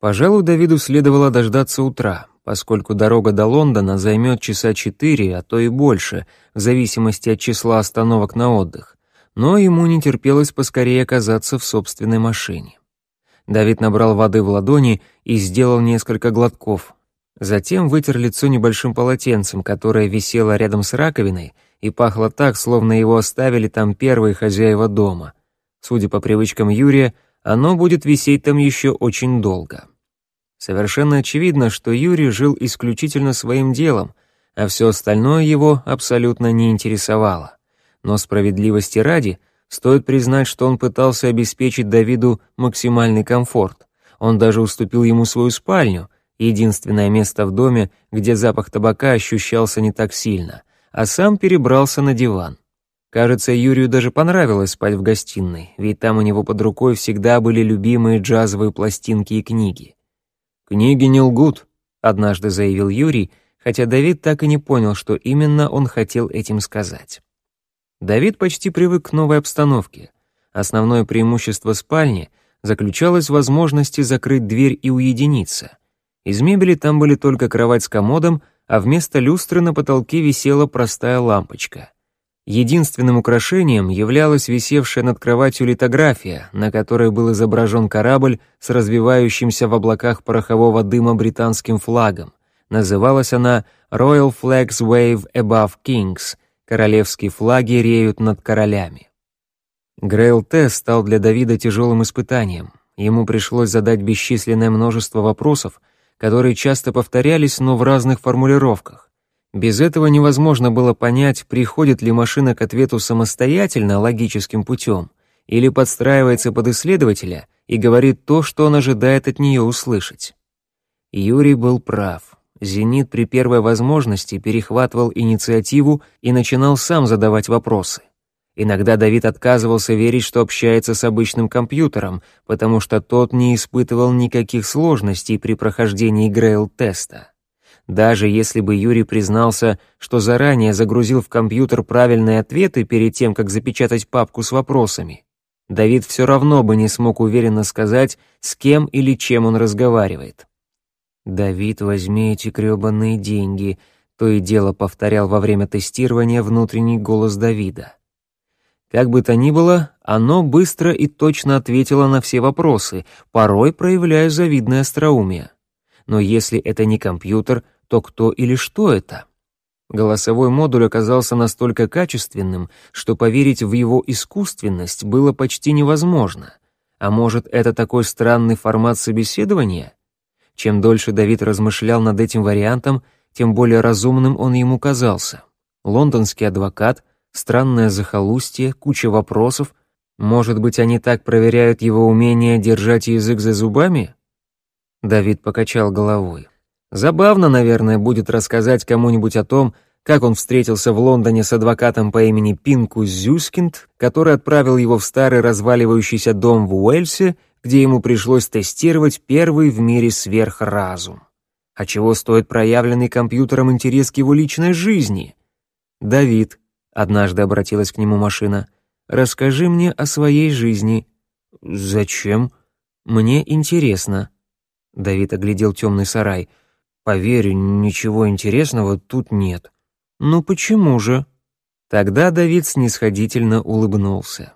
Пожалуй, Давиду следовало дождаться утра, поскольку дорога до Лондона займет часа четыре, а то и больше, в зависимости от числа остановок на отдых. Но ему не терпелось поскорее оказаться в собственной машине. Давид набрал воды в ладони и сделал несколько глотков. Затем вытер лицо небольшим полотенцем, которое висело рядом с раковиной и пахло так, словно его оставили там первые хозяева дома. Судя по привычкам Юрия, оно будет висеть там еще очень долго. Совершенно очевидно, что Юрий жил исключительно своим делом, а все остальное его абсолютно не интересовало. Но справедливости ради, стоит признать, что он пытался обеспечить Давиду максимальный комфорт. Он даже уступил ему свою спальню, единственное место в доме, где запах табака ощущался не так сильно, а сам перебрался на диван. Кажется, Юрию даже понравилось спать в гостиной, ведь там у него под рукой всегда были любимые джазовые пластинки и книги. «Книги не лгут», — однажды заявил Юрий, хотя Давид так и не понял, что именно он хотел этим сказать. Давид почти привык к новой обстановке. Основное преимущество спальни заключалось в возможности закрыть дверь и уединиться. Из мебели там были только кровать с комодом, а вместо люстры на потолке висела простая лампочка — Единственным украшением являлась висевшая над кроватью литография, на которой был изображен корабль с развивающимся в облаках порохового дыма британским флагом. Называлась она «Royal Flags Wave Above Kings» — «Королевские флаги реют над королями». Грейл Т. стал для Давида тяжелым испытанием. Ему пришлось задать бесчисленное множество вопросов, которые часто повторялись, но в разных формулировках. Без этого невозможно было понять, приходит ли машина к ответу самостоятельно, логическим путем, или подстраивается под исследователя и говорит то, что он ожидает от нее услышать. Юрий был прав. «Зенит» при первой возможности перехватывал инициативу и начинал сам задавать вопросы. Иногда Давид отказывался верить, что общается с обычным компьютером, потому что тот не испытывал никаких сложностей при прохождении Грейл-теста. Даже если бы Юрий признался, что заранее загрузил в компьютер правильные ответы перед тем, как запечатать папку с вопросами, Давид все равно бы не смог уверенно сказать, с кем или чем он разговаривает. «Давид, возьми эти грёбаные деньги», — то и дело повторял во время тестирования внутренний голос Давида. Как бы то ни было, оно быстро и точно ответило на все вопросы, порой проявляя завидное остроумие. Но если это не компьютер, то кто или что это? Голосовой модуль оказался настолько качественным, что поверить в его искусственность было почти невозможно. А может, это такой странный формат собеседования? Чем дольше Давид размышлял над этим вариантом, тем более разумным он ему казался. Лондонский адвокат, странное захолустье, куча вопросов. Может быть, они так проверяют его умение держать язык за зубами? Давид покачал головой. Забавно, наверное, будет рассказать кому-нибудь о том, как он встретился в Лондоне с адвокатом по имени Пинку Зюскинд, который отправил его в старый разваливающийся дом в Уэльсе, где ему пришлось тестировать первый в мире сверхразум. А чего стоит проявленный компьютером интерес к его личной жизни? «Давид», — однажды обратилась к нему машина, — «расскажи мне о своей жизни». «Зачем?» «Мне интересно». Давид оглядел темный сарай — Поверь, ничего интересного тут нет. Ну почему же? Тогда Давид снисходительно улыбнулся.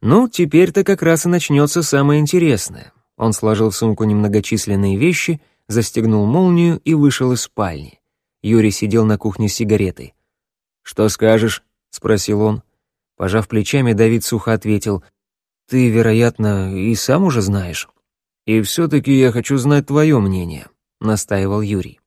Ну, теперь-то как раз и начнется самое интересное. Он сложил в сумку немногочисленные вещи, застегнул молнию и вышел из спальни. Юрий сидел на кухне с сигаретой. «Что скажешь?» — спросил он. Пожав плечами, Давид сухо ответил. «Ты, вероятно, и сам уже знаешь. И все-таки я хочу знать твое мнение. — настаивал Юрий.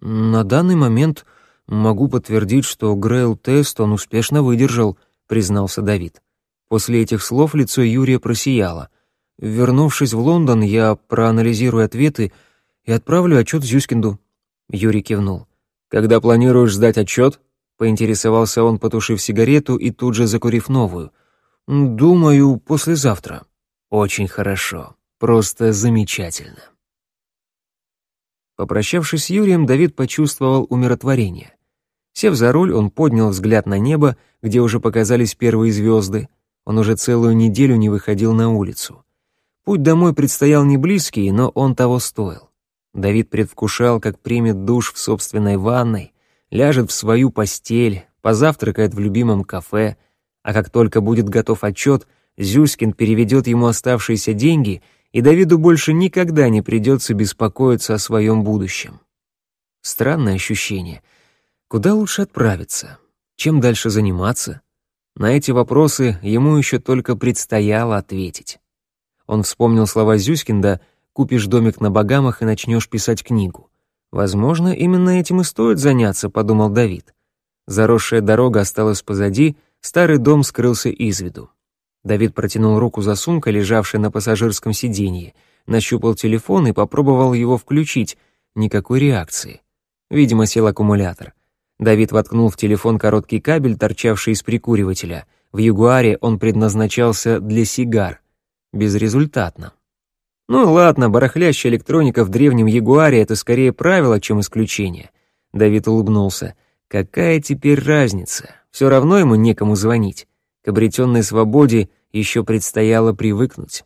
«На данный момент могу подтвердить, что Грейл-тест он успешно выдержал», — признался Давид. После этих слов лицо Юрия просияло. «Вернувшись в Лондон, я проанализирую ответы и отправлю отчет Зюскинду». Юрий кивнул. «Когда планируешь сдать отчет?» — поинтересовался он, потушив сигарету и тут же закурив новую. «Думаю, послезавтра». «Очень хорошо. Просто замечательно». Попрощавшись с Юрием, Давид почувствовал умиротворение. Сев за руль, он поднял взгляд на небо, где уже показались первые звезды. Он уже целую неделю не выходил на улицу. Путь домой предстоял не близкий, но он того стоил. Давид предвкушал, как примет душ в собственной ванной, ляжет в свою постель, позавтракает в любимом кафе, а как только будет готов отчет, Зюскин переведет ему оставшиеся деньги — и Давиду больше никогда не придется беспокоиться о своем будущем. Странное ощущение. Куда лучше отправиться? Чем дальше заниматься? На эти вопросы ему еще только предстояло ответить. Он вспомнил слова Зюскинда купишь домик на Багамах и начнешь писать книгу. Возможно, именно этим и стоит заняться, подумал Давид. Заросшая дорога осталась позади, старый дом скрылся из виду. Давид протянул руку за сумкой, лежавшей на пассажирском сиденье, нащупал телефон и попробовал его включить. Никакой реакции. Видимо, сел аккумулятор. Давид воткнул в телефон короткий кабель, торчавший из прикуривателя. В Ягуаре он предназначался для сигар. Безрезультатно. Ну ладно, барахлящая электроника в древнем Ягуаре — это скорее правило, чем исключение. Давид улыбнулся. Какая теперь разница? Все равно ему некому звонить. К обретенной свободе еще предстояло привыкнуть.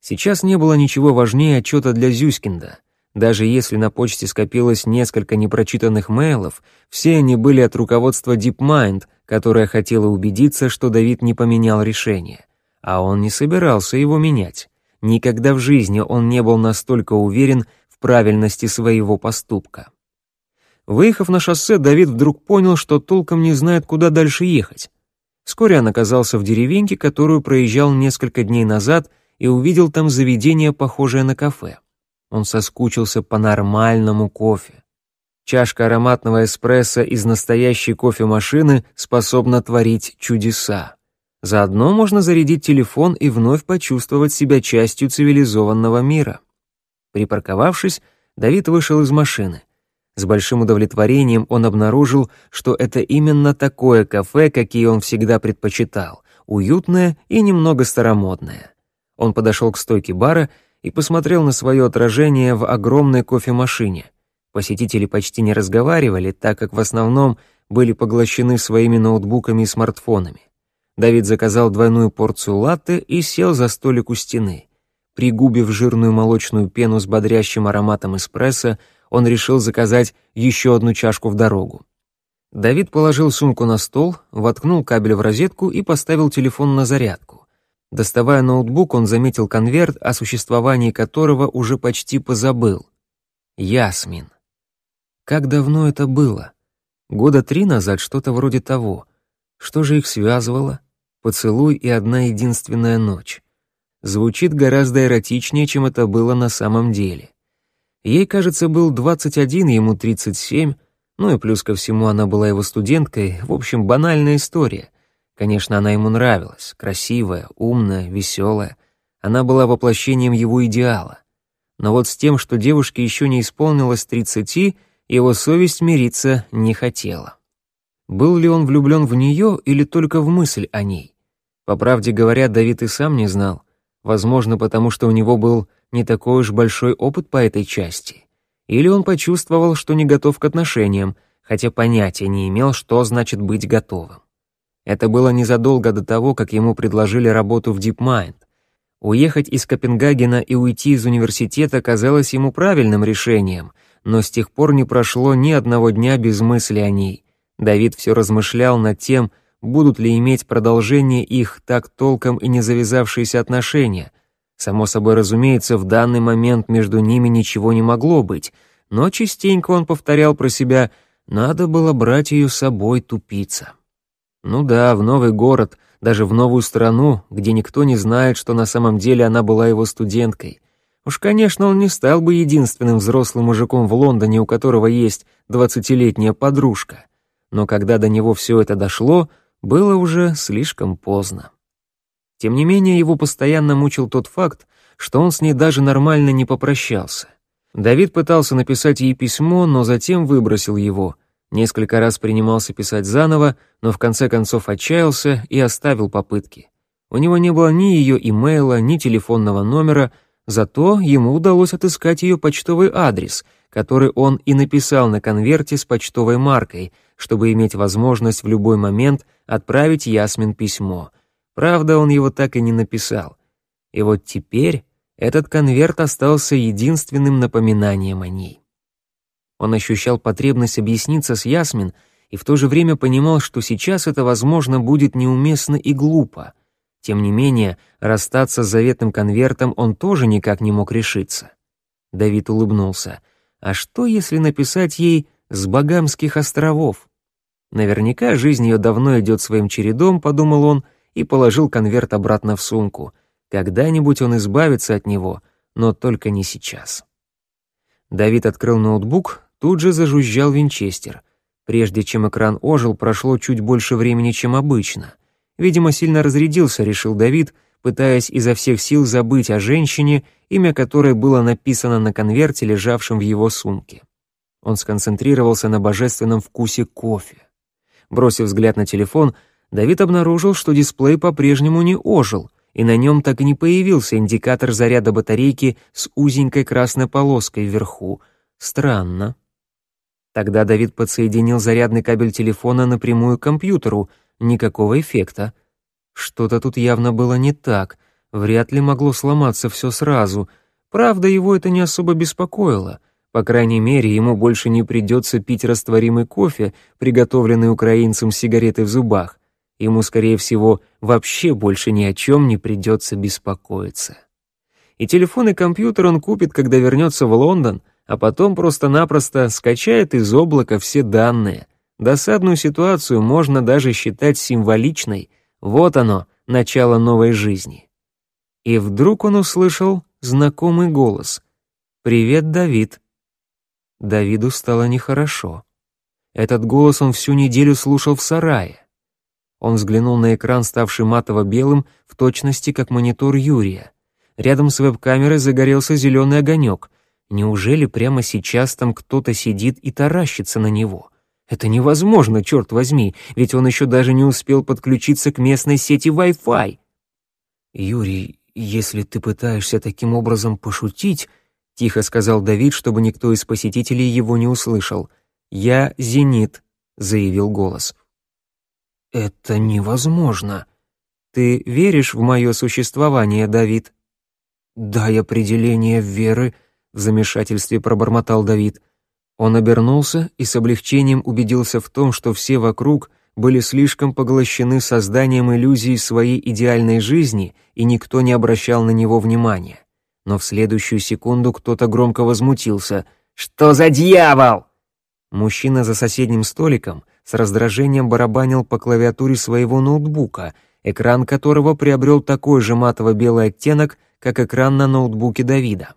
Сейчас не было ничего важнее отчета для Зюскинда. Даже если на почте скопилось несколько непрочитанных мейлов, все они были от руководства DeepMind, которое хотело убедиться, что Давид не поменял решение. А он не собирался его менять. Никогда в жизни он не был настолько уверен в правильности своего поступка. Выехав на шоссе, Давид вдруг понял, что толком не знает, куда дальше ехать. Вскоре он оказался в деревеньке, которую проезжал несколько дней назад, и увидел там заведение, похожее на кафе. Он соскучился по нормальному кофе. Чашка ароматного эспрессо из настоящей кофемашины способна творить чудеса. Заодно можно зарядить телефон и вновь почувствовать себя частью цивилизованного мира. Припарковавшись, Давид вышел из машины. С большим удовлетворением он обнаружил, что это именно такое кафе, какие он всегда предпочитал, уютное и немного старомодное. Он подошел к стойке бара и посмотрел на свое отражение в огромной кофемашине. Посетители почти не разговаривали, так как в основном были поглощены своими ноутбуками и смартфонами. Давид заказал двойную порцию латте и сел за столик у стены. Пригубив жирную молочную пену с бодрящим ароматом эспрессо, он решил заказать еще одну чашку в дорогу. Давид положил сумку на стол, воткнул кабель в розетку и поставил телефон на зарядку. Доставая ноутбук, он заметил конверт, о существовании которого уже почти позабыл. Ясмин. Как давно это было? Года три назад, что-то вроде того. Что же их связывало? Поцелуй и одна единственная ночь. Звучит гораздо эротичнее, чем это было на самом деле. Ей, кажется, был 21, ему 37, ну и плюс ко всему она была его студенткой, в общем, банальная история. Конечно, она ему нравилась, красивая, умная, веселая. Она была воплощением его идеала. Но вот с тем, что девушке еще не исполнилось тридцати, его совесть мириться не хотела. Был ли он влюблен в нее или только в мысль о ней? По правде говоря, Давид и сам не знал. Возможно, потому что у него был не такой уж большой опыт по этой части. Или он почувствовал, что не готов к отношениям, хотя понятия не имел, что значит быть готовым. Это было незадолго до того, как ему предложили работу в DeepMind. Уехать из Копенгагена и уйти из университета казалось ему правильным решением, но с тех пор не прошло ни одного дня без мысли о ней. Давид все размышлял над тем, будут ли иметь продолжение их так толком и не завязавшиеся отношения. Само собой разумеется, в данный момент между ними ничего не могло быть, но частенько он повторял про себя «надо было брать ее с собой, тупица». Ну да, в новый город, даже в новую страну, где никто не знает, что на самом деле она была его студенткой. Уж, конечно, он не стал бы единственным взрослым мужиком в Лондоне, у которого есть двадцатилетняя подружка. Но когда до него все это дошло, было уже слишком поздно. Тем не менее, его постоянно мучил тот факт, что он с ней даже нормально не попрощался. Давид пытался написать ей письмо, но затем выбросил его, Несколько раз принимался писать заново, но в конце концов отчаялся и оставил попытки. У него не было ни ее имейла, ни телефонного номера, зато ему удалось отыскать ее почтовый адрес, который он и написал на конверте с почтовой маркой, чтобы иметь возможность в любой момент отправить Ясмин письмо. Правда, он его так и не написал. И вот теперь этот конверт остался единственным напоминанием о ней. Он ощущал потребность объясниться с Ясмин и в то же время понимал, что сейчас это, возможно, будет неуместно и глупо. Тем не менее, расстаться с заветным конвертом он тоже никак не мог решиться. Давид улыбнулся. А что, если написать ей «с Багамских островов»? Наверняка жизнь ее давно идет своим чередом, подумал он, и положил конверт обратно в сумку. Когда-нибудь он избавится от него, но только не сейчас. Давид открыл ноутбук, тут же зажужжал винчестер. Прежде чем экран ожил, прошло чуть больше времени, чем обычно. Видимо, сильно разрядился, решил Давид, пытаясь изо всех сил забыть о женщине, имя которой было написано на конверте, лежавшем в его сумке. Он сконцентрировался на божественном вкусе кофе. Бросив взгляд на телефон, Давид обнаружил, что дисплей по-прежнему не ожил, и на нем так и не появился индикатор заряда батарейки с узенькой красной полоской вверху. Странно. Тогда Давид подсоединил зарядный кабель телефона напрямую к компьютеру. Никакого эффекта. Что-то тут явно было не так. Вряд ли могло сломаться все сразу. Правда, его это не особо беспокоило. По крайней мере, ему больше не придется пить растворимый кофе, приготовленный украинцем с сигаретой в зубах. Ему, скорее всего, вообще больше ни о чем не придется беспокоиться. И телефон и компьютер он купит, когда вернется в Лондон, а потом просто-напросто скачает из облака все данные. Досадную ситуацию можно даже считать символичной. Вот оно, начало новой жизни. И вдруг он услышал знакомый голос. «Привет, Давид». Давиду стало нехорошо. Этот голос он всю неделю слушал в сарае. Он взглянул на экран, ставший матово-белым, в точности как монитор Юрия. Рядом с веб-камерой загорелся зеленый огонек. Неужели прямо сейчас там кто-то сидит и таращится на него? Это невозможно, черт возьми, ведь он еще даже не успел подключиться к местной сети Wi-Fi. «Юрий, если ты пытаешься таким образом пошутить...» — тихо сказал Давид, чтобы никто из посетителей его не услышал. «Я Зенит», — заявил голос. «Это невозможно. Ты веришь в мое существование, Давид?» «Дай определение веры», — в замешательстве пробормотал Давид. Он обернулся и с облегчением убедился в том, что все вокруг были слишком поглощены созданием иллюзии своей идеальной жизни, и никто не обращал на него внимания. Но в следующую секунду кто-то громко возмутился. «Что за дьявол?» Мужчина за соседним столиком с раздражением барабанил по клавиатуре своего ноутбука, экран которого приобрел такой же матово-белый оттенок, как экран на ноутбуке Давида.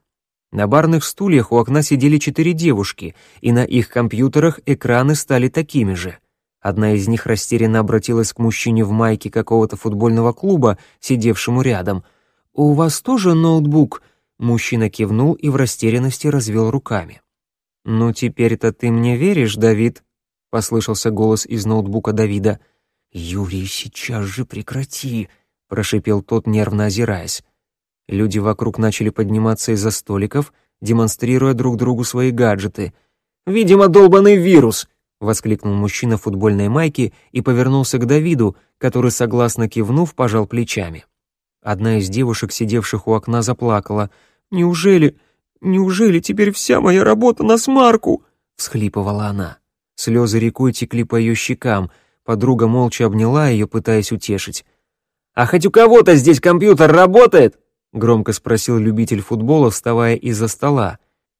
На барных стульях у окна сидели четыре девушки, и на их компьютерах экраны стали такими же. Одна из них растерянно обратилась к мужчине в майке какого-то футбольного клуба, сидевшему рядом. «У вас тоже ноутбук?» Мужчина кивнул и в растерянности развел руками. «Ну, теперь-то ты мне веришь, Давид?» — послышался голос из ноутбука Давида. «Юрий, сейчас же прекрати!» — прошипел тот, нервно озираясь. Люди вокруг начали подниматься из-за столиков, демонстрируя друг другу свои гаджеты. «Видимо, долбанный вирус!» — воскликнул мужчина в футбольной майке и повернулся к Давиду, который, согласно кивнув, пожал плечами. Одна из девушек, сидевших у окна, заплакала. «Неужели, неужели теперь вся моя работа на смарку?» — всхлипывала она. Слезы рекой текли по ее щекам. Подруга молча обняла ее, пытаясь утешить. «А хоть у кого-то здесь компьютер работает?» — громко спросил любитель футбола, вставая из-за стола.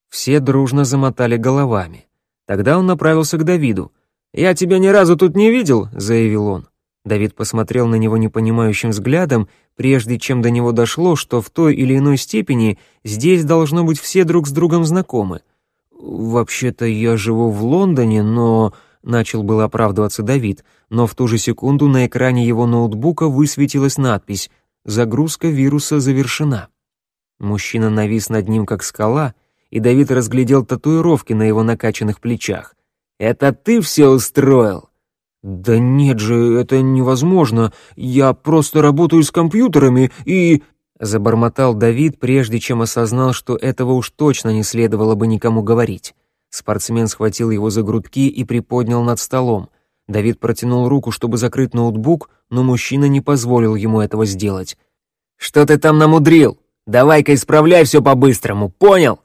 Все дружно замотали головами. Тогда он направился к Давиду. «Я тебя ни разу тут не видел», — заявил он. Давид посмотрел на него непонимающим взглядом, прежде чем до него дошло, что в той или иной степени здесь должно быть все друг с другом знакомы. «Вообще-то я живу в Лондоне, но...» — начал был оправдываться Давид, но в ту же секунду на экране его ноутбука высветилась надпись «Загрузка вируса завершена». Мужчина навис над ним как скала, и Давид разглядел татуировки на его накачанных плечах. «Это ты все устроил?» «Да нет же, это невозможно. Я просто работаю с компьютерами и...» Забормотал Давид, прежде чем осознал, что этого уж точно не следовало бы никому говорить. Спортсмен схватил его за грудки и приподнял над столом. Давид протянул руку, чтобы закрыть ноутбук, но мужчина не позволил ему этого сделать. «Что ты там намудрил? Давай-ка исправляй все по-быстрому, понял?»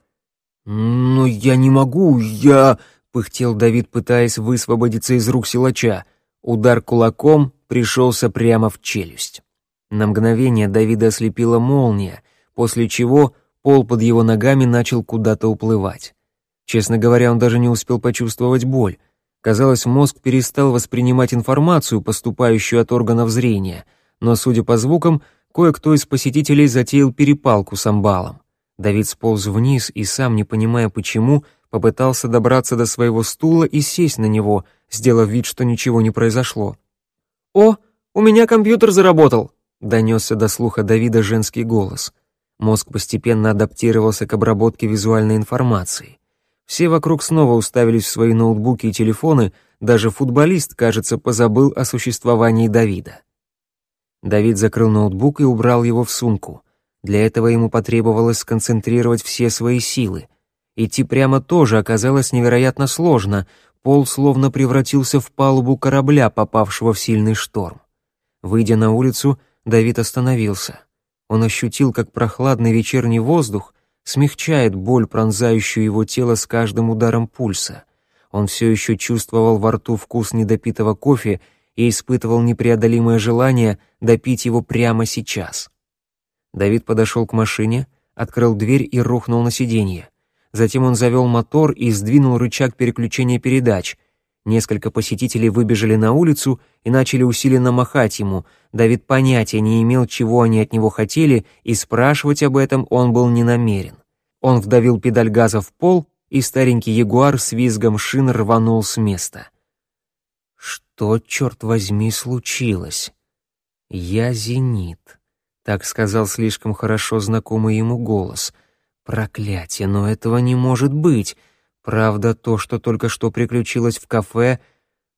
«Ну, я не могу, я...» — пыхтел Давид, пытаясь высвободиться из рук силача. Удар кулаком пришелся прямо в челюсть. На мгновение Давида ослепила молния, после чего пол под его ногами начал куда-то уплывать. Честно говоря, он даже не успел почувствовать боль. Казалось, мозг перестал воспринимать информацию, поступающую от органов зрения, но, судя по звукам, кое-кто из посетителей затеял перепалку с амбалом. Давид сполз вниз и, сам не понимая почему, попытался добраться до своего стула и сесть на него, сделав вид, что ничего не произошло. «О, у меня компьютер заработал!» — донесся до слуха Давида женский голос. Мозг постепенно адаптировался к обработке визуальной информации. Все вокруг снова уставились в свои ноутбуки и телефоны, даже футболист, кажется, позабыл о существовании Давида. Давид закрыл ноутбук и убрал его в сумку. Для этого ему потребовалось сконцентрировать все свои силы. Идти прямо тоже оказалось невероятно сложно, пол словно превратился в палубу корабля, попавшего в сильный шторм. Выйдя на улицу, Давид остановился. Он ощутил, как прохладный вечерний воздух смягчает боль, пронзающую его тело с каждым ударом пульса. Он все еще чувствовал во рту вкус недопитого кофе и испытывал непреодолимое желание допить его прямо сейчас. Давид подошел к машине, открыл дверь и рухнул на сиденье. Затем он завел мотор и сдвинул рычаг переключения передач. Несколько посетителей выбежали на улицу и начали усиленно махать ему. Давид понятия не имел, чего они от него хотели, и спрашивать об этом он был не намерен. Он вдавил педаль газа в пол, и старенький ягуар с визгом шин рванул с места. Что, черт возьми, случилось? Я зенит. Так сказал слишком хорошо знакомый ему голос. Проклятие, но этого не может быть. Правда, то, что только что приключилось в кафе...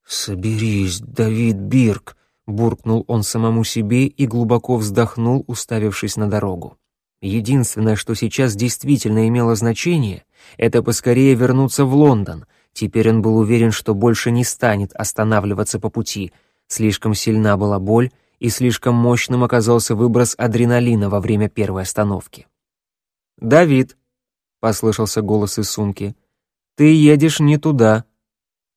«Соберись, Давид Бирк!» — буркнул он самому себе и глубоко вздохнул, уставившись на дорогу. Единственное, что сейчас действительно имело значение, это поскорее вернуться в Лондон. Теперь он был уверен, что больше не станет останавливаться по пути. Слишком сильна была боль, и слишком мощным оказался выброс адреналина во время первой остановки. «Давид», — послышался голос из сумки, — «ты едешь не туда».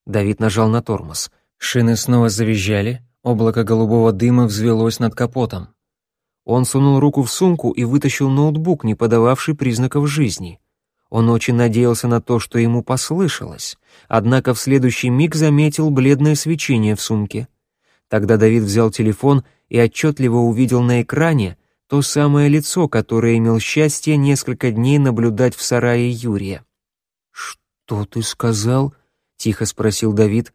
Давид нажал на тормоз. Шины снова завизжали, облако голубого дыма взвелось над капотом. Он сунул руку в сумку и вытащил ноутбук, не подававший признаков жизни. Он очень надеялся на то, что ему послышалось, однако в следующий миг заметил бледное свечение в сумке. Тогда Давид взял телефон и отчетливо увидел на экране то самое лицо, которое имел счастье несколько дней наблюдать в сарае Юрия. «Что ты сказал?» — тихо спросил Давид.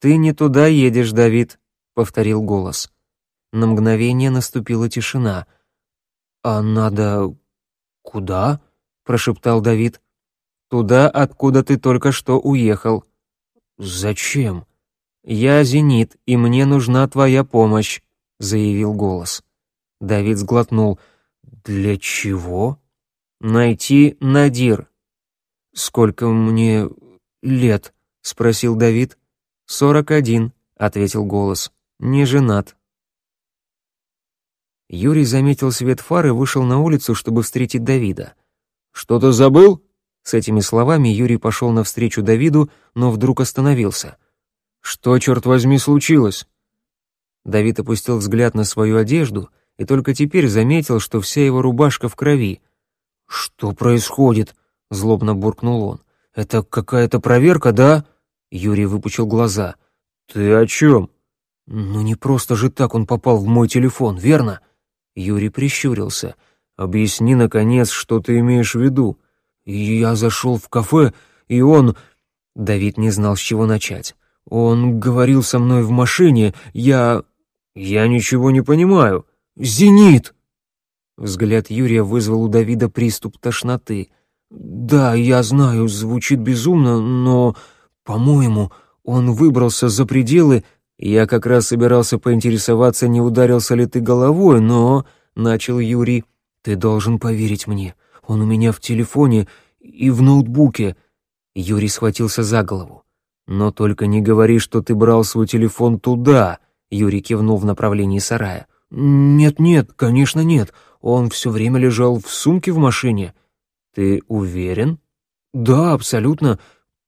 «Ты не туда едешь, Давид», — повторил голос. На мгновение наступила тишина. «А надо... куда?» — прошептал Давид. «Туда, откуда ты только что уехал». «Зачем?» «Я Зенит, и мне нужна твоя помощь», — заявил голос. Давид сглотнул. «Для чего?» «Найти Надир». «Сколько мне лет?» — спросил Давид. «Сорок один», — ответил голос. «Не женат». Юрий заметил свет фары и вышел на улицу, чтобы встретить Давида. «Что-то забыл?» С этими словами Юрий пошел навстречу Давиду, но вдруг остановился. «Что, черт возьми, случилось?» Давид опустил взгляд на свою одежду и только теперь заметил, что вся его рубашка в крови. «Что происходит?» — злобно буркнул он. «Это какая-то проверка, да?» Юрий выпучил глаза. «Ты о чем?» «Ну не просто же так он попал в мой телефон, верно?» Юрий прищурился. «Объясни, наконец, что ты имеешь в виду?» «Я зашел в кафе, и он...» Давид не знал, с чего начать. «Он говорил со мной в машине, я...» «Я ничего не понимаю. Зенит!» Взгляд Юрия вызвал у Давида приступ тошноты. «Да, я знаю, звучит безумно, но, по-моему, он выбрался за пределы «Я как раз собирался поинтересоваться, не ударился ли ты головой, но...» — начал Юрий. «Ты должен поверить мне. Он у меня в телефоне и в ноутбуке». Юрий схватился за голову. «Но только не говори, что ты брал свой телефон туда», — Юрий кивнул в направлении сарая. «Нет-нет, конечно нет. Он все время лежал в сумке в машине». «Ты уверен?» «Да, абсолютно.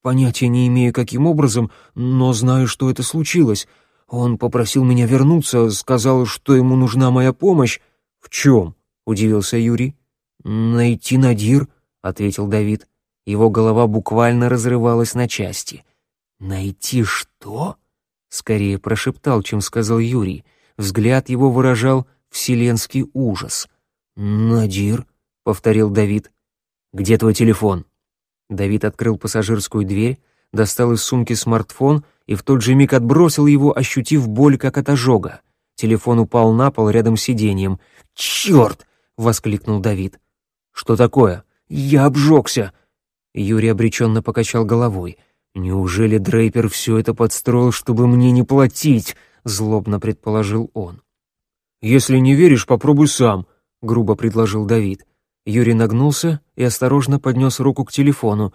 Понятия не имею, каким образом, но знаю, что это случилось. Он попросил меня вернуться, сказал, что ему нужна моя помощь. В чем? удивился Юрий. Найти Надир, ответил Давид. Его голова буквально разрывалась на части. Найти что? скорее прошептал, чем сказал Юрий. Взгляд его выражал вселенский ужас. Надир, повторил Давид. «Где твой телефон?» Давид открыл пассажирскую дверь, достал из сумки смартфон и в тот же миг отбросил его, ощутив боль, как от ожога. Телефон упал на пол рядом с сиденьем. «Черт!» — воскликнул Давид. «Что такое?» «Я обжегся!» Юрий обреченно покачал головой. «Неужели Дрейпер все это подстроил, чтобы мне не платить?» — злобно предположил он. «Если не веришь, попробуй сам», — грубо предложил Давид. Юрий нагнулся и осторожно поднес руку к телефону.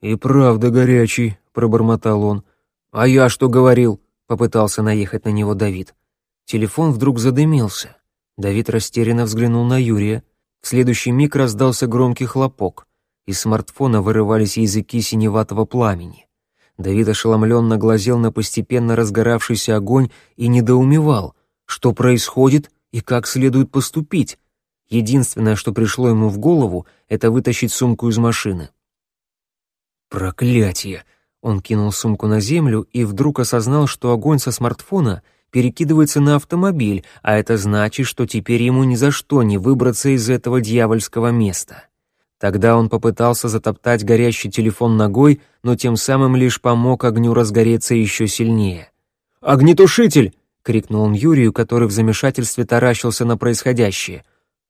«И правда горячий», — пробормотал он. «А я что говорил?» — попытался наехать на него Давид. Телефон вдруг задымился. Давид растерянно взглянул на Юрия. В следующий миг раздался громкий хлопок. Из смартфона вырывались языки синеватого пламени. Давид ошеломленно глазел на постепенно разгоравшийся огонь и недоумевал, что происходит и как следует поступить. Единственное, что пришло ему в голову, это вытащить сумку из машины. «Проклятие!» Он кинул сумку на землю и вдруг осознал, что огонь со смартфона перекидывается на автомобиль, а это значит, что теперь ему ни за что не выбраться из этого дьявольского места. Тогда он попытался затоптать горящий телефон ногой, но тем самым лишь помог огню разгореться еще сильнее. «Огнетушитель!» — крикнул он Юрию, который в замешательстве таращился на происходящее.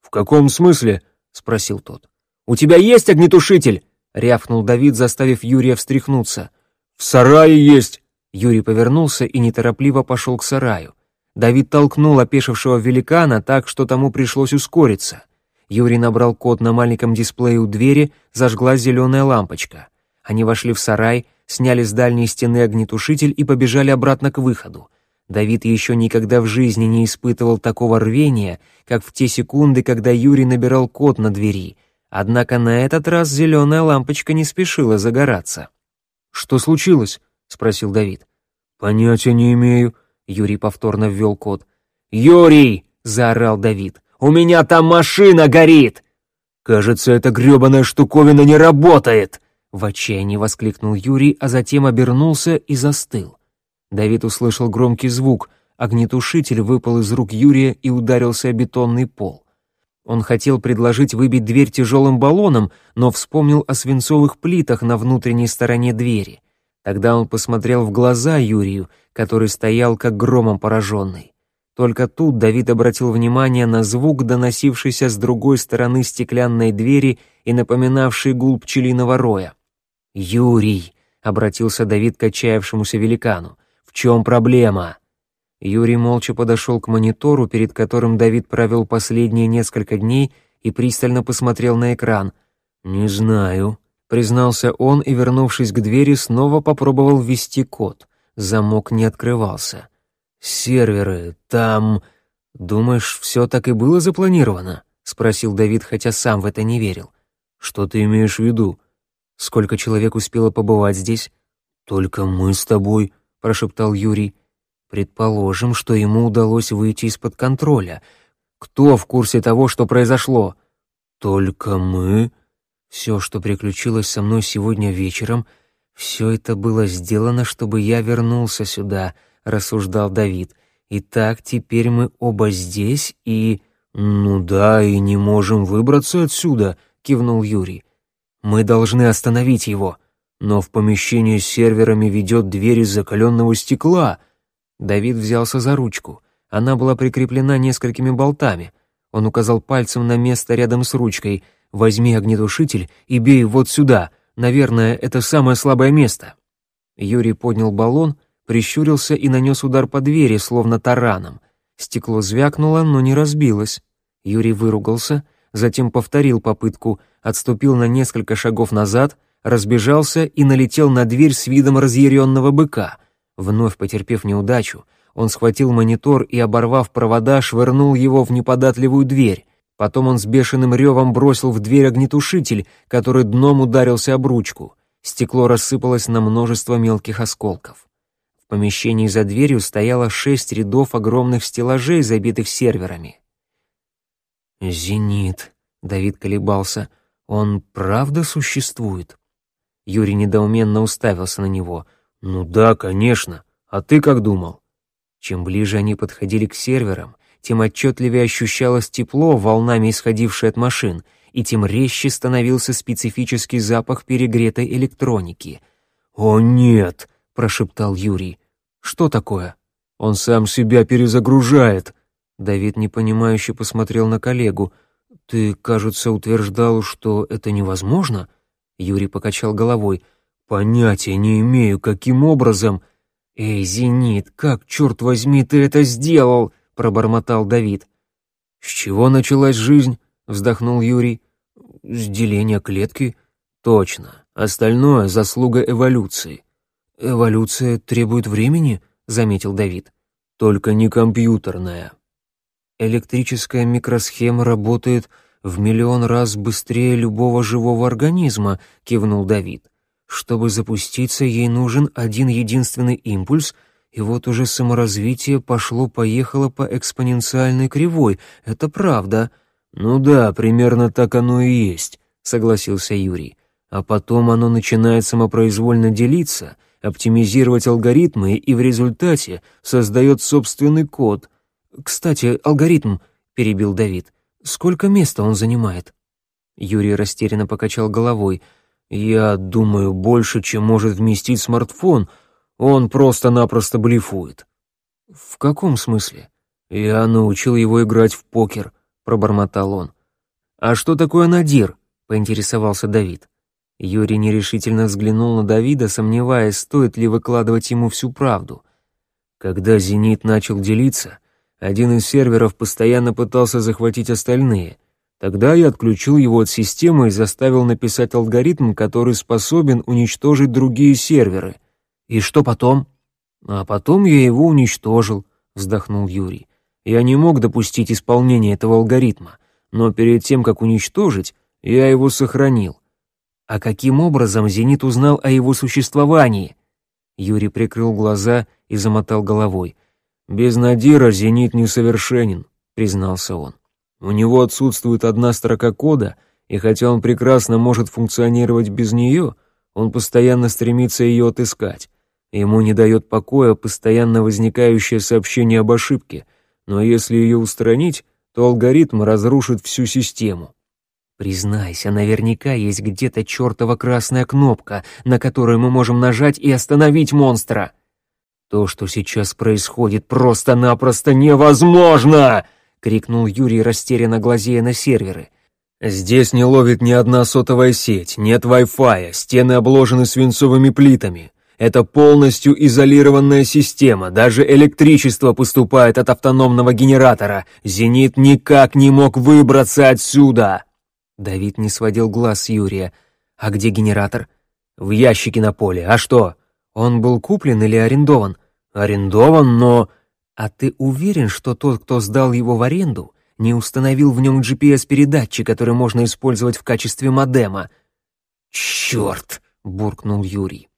«В каком смысле?» — спросил тот. «У тебя есть огнетушитель?» — рявкнул Давид, заставив Юрия встряхнуться. «В сарае есть!» Юрий повернулся и неторопливо пошел к сараю. Давид толкнул опешившего великана так, что тому пришлось ускориться. Юрий набрал код на маленьком дисплее у двери, зажглась зеленая лампочка. Они вошли в сарай, сняли с дальней стены огнетушитель и побежали обратно к выходу. Давид еще никогда в жизни не испытывал такого рвения, как в те секунды, когда Юрий набирал код на двери. Однако на этот раз зеленая лампочка не спешила загораться. «Что случилось?» — спросил Давид. «Понятия не имею», — Юрий повторно ввел код. «Юрий!» — заорал Давид. «У меня там машина горит!» «Кажется, эта грёбаная штуковина не работает!» В отчаянии воскликнул Юрий, а затем обернулся и застыл. Давид услышал громкий звук. Огнетушитель выпал из рук Юрия и ударился о бетонный пол. Он хотел предложить выбить дверь тяжелым баллоном, но вспомнил о свинцовых плитах на внутренней стороне двери. Тогда он посмотрел в глаза Юрию, который стоял как громом пораженный. Только тут Давид обратил внимание на звук, доносившийся с другой стороны стеклянной двери и напоминавший гул пчелиного роя. «Юрий!» — обратился Давид к отчаявшемуся великану. В чем проблема?» Юрий молча подошел к монитору, перед которым Давид провел последние несколько дней и пристально посмотрел на экран. «Не знаю», — признался он и, вернувшись к двери, снова попробовал ввести код. Замок не открывался. «Серверы, там...» «Думаешь, все так и было запланировано?» — спросил Давид, хотя сам в это не верил. «Что ты имеешь в виду? Сколько человек успело побывать здесь?» «Только мы с тобой», — прошептал Юрий. «Предположим, что ему удалось выйти из-под контроля. Кто в курсе того, что произошло?» «Только мы. Все, что приключилось со мной сегодня вечером, все это было сделано, чтобы я вернулся сюда», — рассуждал Давид. «Итак, теперь мы оба здесь и...» «Ну да, и не можем выбраться отсюда», — кивнул Юрий. «Мы должны остановить его», но в помещение с серверами ведет дверь из закаленного стекла. Давид взялся за ручку. Она была прикреплена несколькими болтами. Он указал пальцем на место рядом с ручкой. «Возьми огнетушитель и бей вот сюда. Наверное, это самое слабое место». Юрий поднял баллон, прищурился и нанес удар по двери, словно тараном. Стекло звякнуло, но не разбилось. Юрий выругался, затем повторил попытку, отступил на несколько шагов назад — разбежался и налетел на дверь с видом разъяренного быка. Вновь потерпев неудачу, он схватил монитор и, оборвав провода, швырнул его в неподатливую дверь. Потом он с бешеным ревом бросил в дверь огнетушитель, который дном ударился об ручку. Стекло рассыпалось на множество мелких осколков. В помещении за дверью стояло шесть рядов огромных стеллажей, забитых серверами. «Зенит», — Давид колебался, — «он правда существует?» Юрий недоуменно уставился на него. «Ну да, конечно. А ты как думал?» Чем ближе они подходили к серверам, тем отчетливее ощущалось тепло, волнами исходившее от машин, и тем резче становился специфический запах перегретой электроники. «О нет!» — прошептал Юрий. «Что такое?» «Он сам себя перезагружает!» Давид непонимающе посмотрел на коллегу. «Ты, кажется, утверждал, что это невозможно?» Юрий покачал головой. «Понятия не имею, каким образом...» «Эй, Зенит, как, черт возьми, ты это сделал?» — пробормотал Давид. «С чего началась жизнь?» — вздохнул Юрий. «С деления клетки?» «Точно. Остальное — заслуга эволюции». «Эволюция требует времени?» — заметил Давид. «Только не компьютерная». «Электрическая микросхема работает в миллион раз быстрее любого живого организма», — кивнул Давид. Чтобы запуститься, ей нужен один единственный импульс, и вот уже саморазвитие пошло-поехало по экспоненциальной кривой. Это правда. Ну да, примерно так оно и есть, согласился Юрий. А потом оно начинает самопроизвольно делиться, оптимизировать алгоритмы и в результате создает собственный код. Кстати, алгоритм, перебил Давид. Сколько места он занимает? Юрий растерянно покачал головой — я думаю, больше, чем может вместить смартфон. Он просто-напросто блефует. В каком смысле? Я научил его играть в покер, пробормотал он. А что такое надир? поинтересовался Давид. Юрий нерешительно взглянул на Давида, сомневаясь, стоит ли выкладывать ему всю правду. Когда «Зенит» начал делиться, один из серверов постоянно пытался захватить остальные — Тогда я отключил его от системы и заставил написать алгоритм, который способен уничтожить другие серверы. И что потом? А потом я его уничтожил, вздохнул Юрий. Я не мог допустить исполнения этого алгоритма, но перед тем, как уничтожить, я его сохранил. А каким образом Зенит узнал о его существовании? Юрий прикрыл глаза и замотал головой. Без Надира Зенит несовершенен, признался он. У него отсутствует одна строка кода, и хотя он прекрасно может функционировать без нее, он постоянно стремится ее отыскать. Ему не дает покоя постоянно возникающее сообщение об ошибке, но если ее устранить, то алгоритм разрушит всю систему. Признайся, наверняка есть где-то чертова красная кнопка, на которую мы можем нажать и остановить монстра. То, что сейчас происходит, просто-напросто невозможно! — крикнул Юрий, растерянно глазея на серверы. «Здесь не ловит ни одна сотовая сеть, нет Wi-Fi, стены обложены свинцовыми плитами. Это полностью изолированная система, даже электричество поступает от автономного генератора. «Зенит» никак не мог выбраться отсюда!» Давид не сводил глаз Юрия. «А где генератор?» «В ящике на поле. А что?» «Он был куплен или арендован?» «Арендован, но...» «А ты уверен, что тот, кто сдал его в аренду, не установил в нем GPS-передатчик, который можно использовать в качестве модема?» «Черт!» — буркнул Юрий.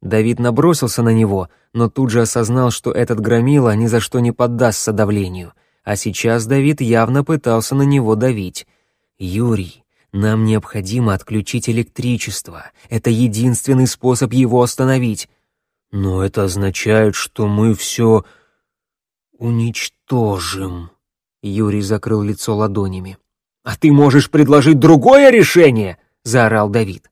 Давид набросился на него, но тут же осознал, что этот громила ни за что не поддастся давлению. А сейчас Давид явно пытался на него давить. «Юрий, нам необходимо отключить электричество. Это единственный способ его остановить». «Но это означает, что мы все...» «Уничтожим!» Юрий закрыл лицо ладонями. «А ты можешь предложить другое решение!» — заорал Давид.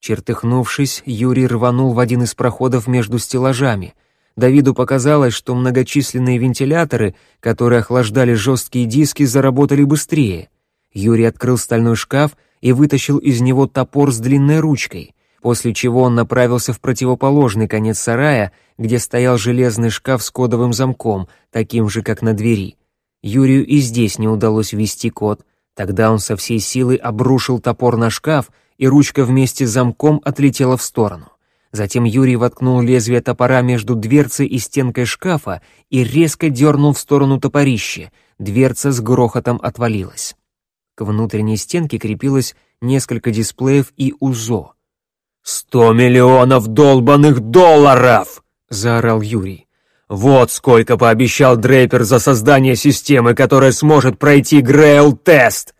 Чертыхнувшись, Юрий рванул в один из проходов между стеллажами. Давиду показалось, что многочисленные вентиляторы, которые охлаждали жесткие диски, заработали быстрее. Юрий открыл стальной шкаф и вытащил из него топор с длинной ручкой после чего он направился в противоположный конец сарая, где стоял железный шкаф с кодовым замком, таким же, как на двери. Юрию и здесь не удалось ввести код. Тогда он со всей силы обрушил топор на шкаф, и ручка вместе с замком отлетела в сторону. Затем Юрий воткнул лезвие топора между дверцей и стенкой шкафа и резко дернул в сторону топорище. Дверца с грохотом отвалилась. К внутренней стенке крепилось несколько дисплеев и УЗО. «Сто миллионов долбанных долларов!» — заорал Юрий. «Вот сколько пообещал Дрейпер за создание системы, которая сможет пройти Грейл-тест!»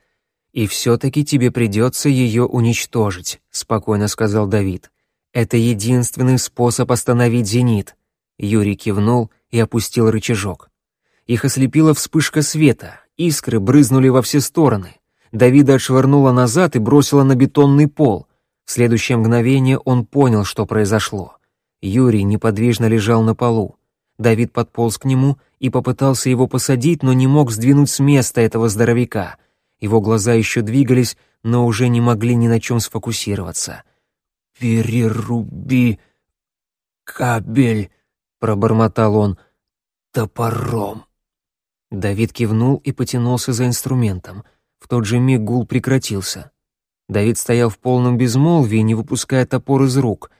«И все-таки тебе придется ее уничтожить», — спокойно сказал Давид. «Это единственный способ остановить «Зенит». Юрий кивнул и опустил рычажок. Их ослепила вспышка света, искры брызнули во все стороны. Давида отшвырнула назад и бросила на бетонный пол. В следующее мгновение он понял, что произошло. Юрий неподвижно лежал на полу. Давид подполз к нему и попытался его посадить, но не мог сдвинуть с места этого здоровяка. Его глаза еще двигались, но уже не могли ни на чем сфокусироваться. «Переруби кабель», — пробормотал он, — «топором». Давид кивнул и потянулся за инструментом. В тот же миг гул прекратился. Давид стоял в полном безмолвии, не выпуская топор из рук.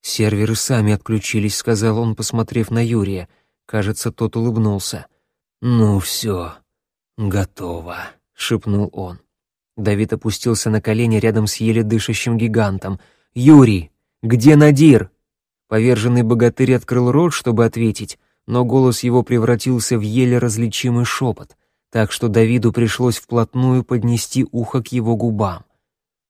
«Серверы сами отключились», — сказал он, посмотрев на Юрия. Кажется, тот улыбнулся. «Ну все, готово», — шепнул он. Давид опустился на колени рядом с еле дышащим гигантом. «Юрий, где Надир?» Поверженный богатырь открыл рот, чтобы ответить, но голос его превратился в еле различимый шепот, так что Давиду пришлось вплотную поднести ухо к его губам.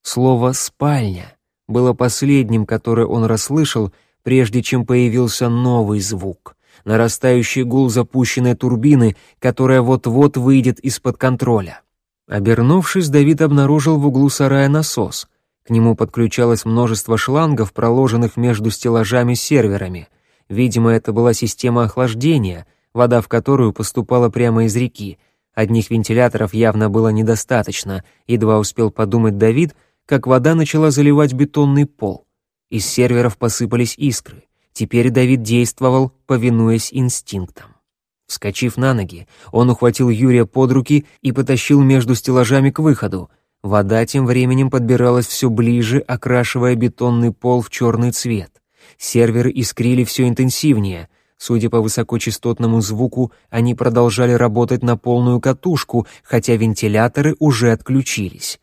Слово «спальня» было последним, которое он расслышал, прежде чем появился новый звук — нарастающий гул запущенной турбины, которая вот-вот выйдет из-под контроля. Обернувшись, Давид обнаружил в углу сарая насос. К нему подключалось множество шлангов, проложенных между стеллажами серверами. Видимо, это была система охлаждения, вода в которую поступала прямо из реки. Одних вентиляторов явно было недостаточно, едва успел подумать Давид — как вода начала заливать бетонный пол. Из серверов посыпались искры. Теперь Давид действовал, повинуясь инстинктам. Вскочив на ноги, он ухватил Юрия под руки и потащил между стеллажами к выходу. Вода тем временем подбиралась все ближе, окрашивая бетонный пол в черный цвет. Серверы искрили все интенсивнее. Судя по высокочастотному звуку, они продолжали работать на полную катушку, хотя вентиляторы уже отключились.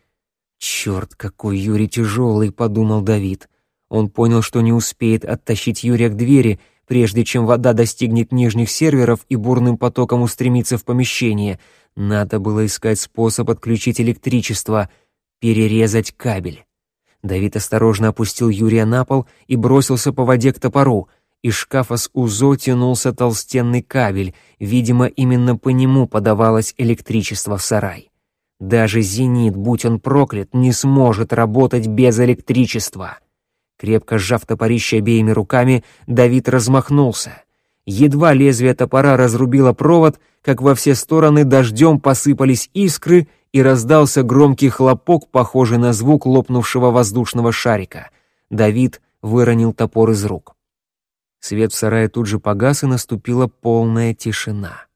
«Черт, какой Юрий тяжелый», — подумал Давид. Он понял, что не успеет оттащить Юрия к двери, прежде чем вода достигнет нижних серверов и бурным потоком устремится в помещение. Надо было искать способ отключить электричество, перерезать кабель. Давид осторожно опустил Юрия на пол и бросился по воде к топору. Из шкафа с УЗО тянулся толстенный кабель, видимо, именно по нему подавалось электричество в сарай. Даже «Зенит», будь он проклят, не сможет работать без электричества. Крепко сжав топорище обеими руками, Давид размахнулся. Едва лезвие топора разрубило провод, как во все стороны дождем посыпались искры и раздался громкий хлопок, похожий на звук лопнувшего воздушного шарика. Давид выронил топор из рук. Свет в сарае тут же погас, и наступила полная тишина.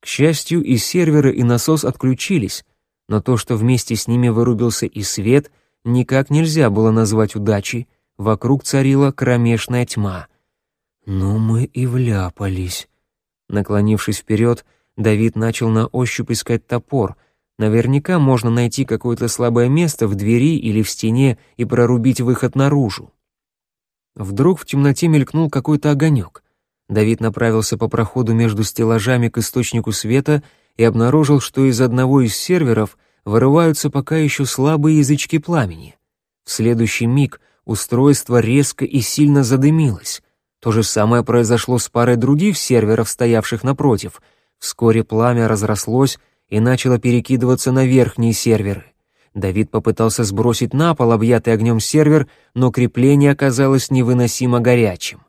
К счастью, и серверы, и насос отключились, но то, что вместе с ними вырубился и свет, никак нельзя было назвать удачей. Вокруг царила кромешная тьма. «Ну мы и вляпались». Наклонившись вперед, Давид начал на ощупь искать топор. Наверняка можно найти какое-то слабое место в двери или в стене и прорубить выход наружу. Вдруг в темноте мелькнул какой-то огонек — Давид направился по проходу между стеллажами к источнику света и обнаружил, что из одного из серверов вырываются пока еще слабые язычки пламени. В следующий миг устройство резко и сильно задымилось. То же самое произошло с парой других серверов, стоявших напротив. Вскоре пламя разрослось и начало перекидываться на верхние серверы. Давид попытался сбросить на пол объятый огнем сервер, но крепление оказалось невыносимо горячим.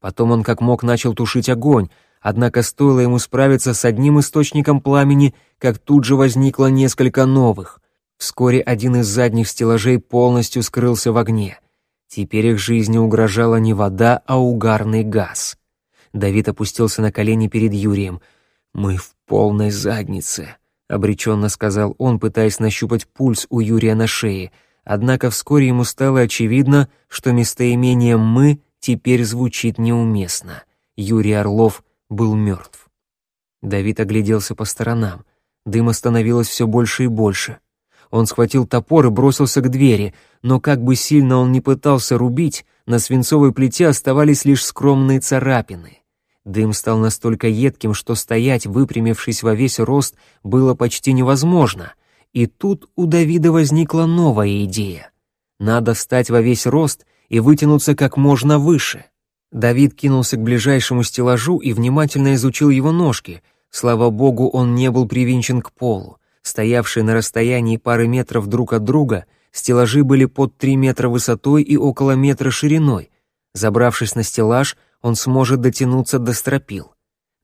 Потом он как мог начал тушить огонь, однако стоило ему справиться с одним источником пламени, как тут же возникло несколько новых. Вскоре один из задних стеллажей полностью скрылся в огне. Теперь их жизни угрожала не вода, а угарный газ. Давид опустился на колени перед Юрием. «Мы в полной заднице», — обреченно сказал он, пытаясь нащупать пульс у Юрия на шее. Однако вскоре ему стало очевидно, что местоимение «мы» теперь звучит неуместно. Юрий Орлов был мертв. Давид огляделся по сторонам. Дыма становилось все больше и больше. Он схватил топор и бросился к двери, но как бы сильно он ни пытался рубить, на свинцовой плите оставались лишь скромные царапины. Дым стал настолько едким, что стоять, выпрямившись во весь рост, было почти невозможно. И тут у Давида возникла новая идея. Надо встать во весь рост и вытянуться как можно выше. Давид кинулся к ближайшему стеллажу и внимательно изучил его ножки. Слава богу, он не был привинчен к полу. Стоявшие на расстоянии пары метров друг от друга, стеллажи были под 3 метра высотой и около метра шириной. Забравшись на стеллаж, он сможет дотянуться до стропил.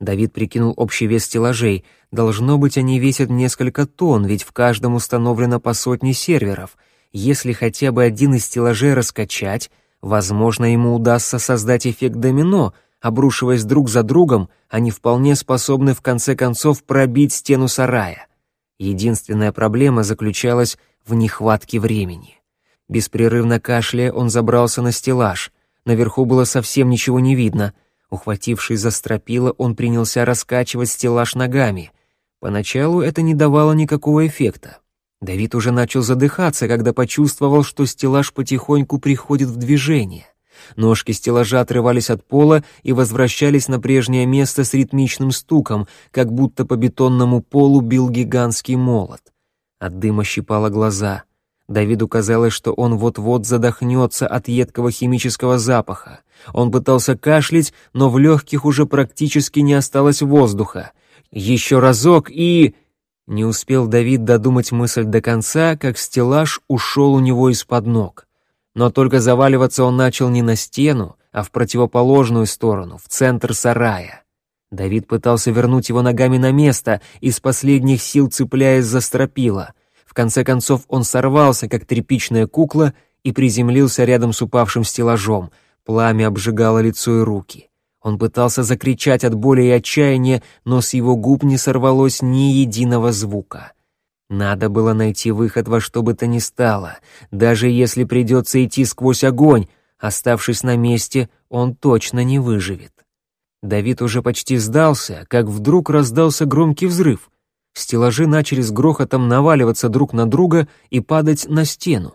Давид прикинул общий вес стеллажей. Должно быть, они весят несколько тонн, ведь в каждом установлено по сотне серверов. Если хотя бы один из стеллажей раскачать, возможно, ему удастся создать эффект домино. Обрушиваясь друг за другом, они вполне способны в конце концов пробить стену сарая. Единственная проблема заключалась в нехватке времени. Беспрерывно кашляя, он забрался на стеллаж. Наверху было совсем ничего не видно — Ухватившись за стропила, он принялся раскачивать стеллаж ногами. Поначалу это не давало никакого эффекта. Давид уже начал задыхаться, когда почувствовал, что стеллаж потихоньку приходит в движение. Ножки стеллажа отрывались от пола и возвращались на прежнее место с ритмичным стуком, как будто по бетонному полу бил гигантский молот. От дыма щипало глаза. Давиду казалось, что он вот-вот задохнется от едкого химического запаха. Он пытался кашлять, но в легких уже практически не осталось воздуха. Еще разок и... Не успел Давид додумать мысль до конца, как стеллаж ушел у него из-под ног. Но только заваливаться он начал не на стену, а в противоположную сторону, в центр сарая. Давид пытался вернуть его ногами на место, из последних сил цепляясь за стропила. В конце концов он сорвался, как тряпичная кукла, и приземлился рядом с упавшим стеллажом — Пламя обжигало лицо и руки. Он пытался закричать от боли и отчаяния, но с его губ не сорвалось ни единого звука. Надо было найти выход во что бы то ни стало, даже если придется идти сквозь огонь. Оставшись на месте, он точно не выживет. Давид уже почти сдался, как вдруг раздался громкий взрыв. Стеллажи начали с грохотом наваливаться друг на друга и падать на стену.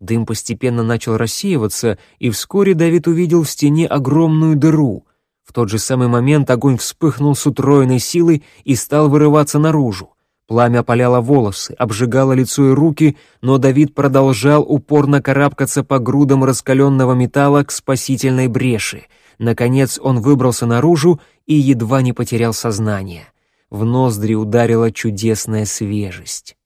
Дым постепенно начал рассеиваться, и вскоре Давид увидел в стене огромную дыру. В тот же самый момент огонь вспыхнул с утроенной силой и стал вырываться наружу. Пламя опаляло волосы, обжигало лицо и руки, но Давид продолжал упорно карабкаться по грудам раскаленного металла к спасительной бреши. Наконец он выбрался наружу и едва не потерял сознание. В ноздри ударила чудесная свежесть.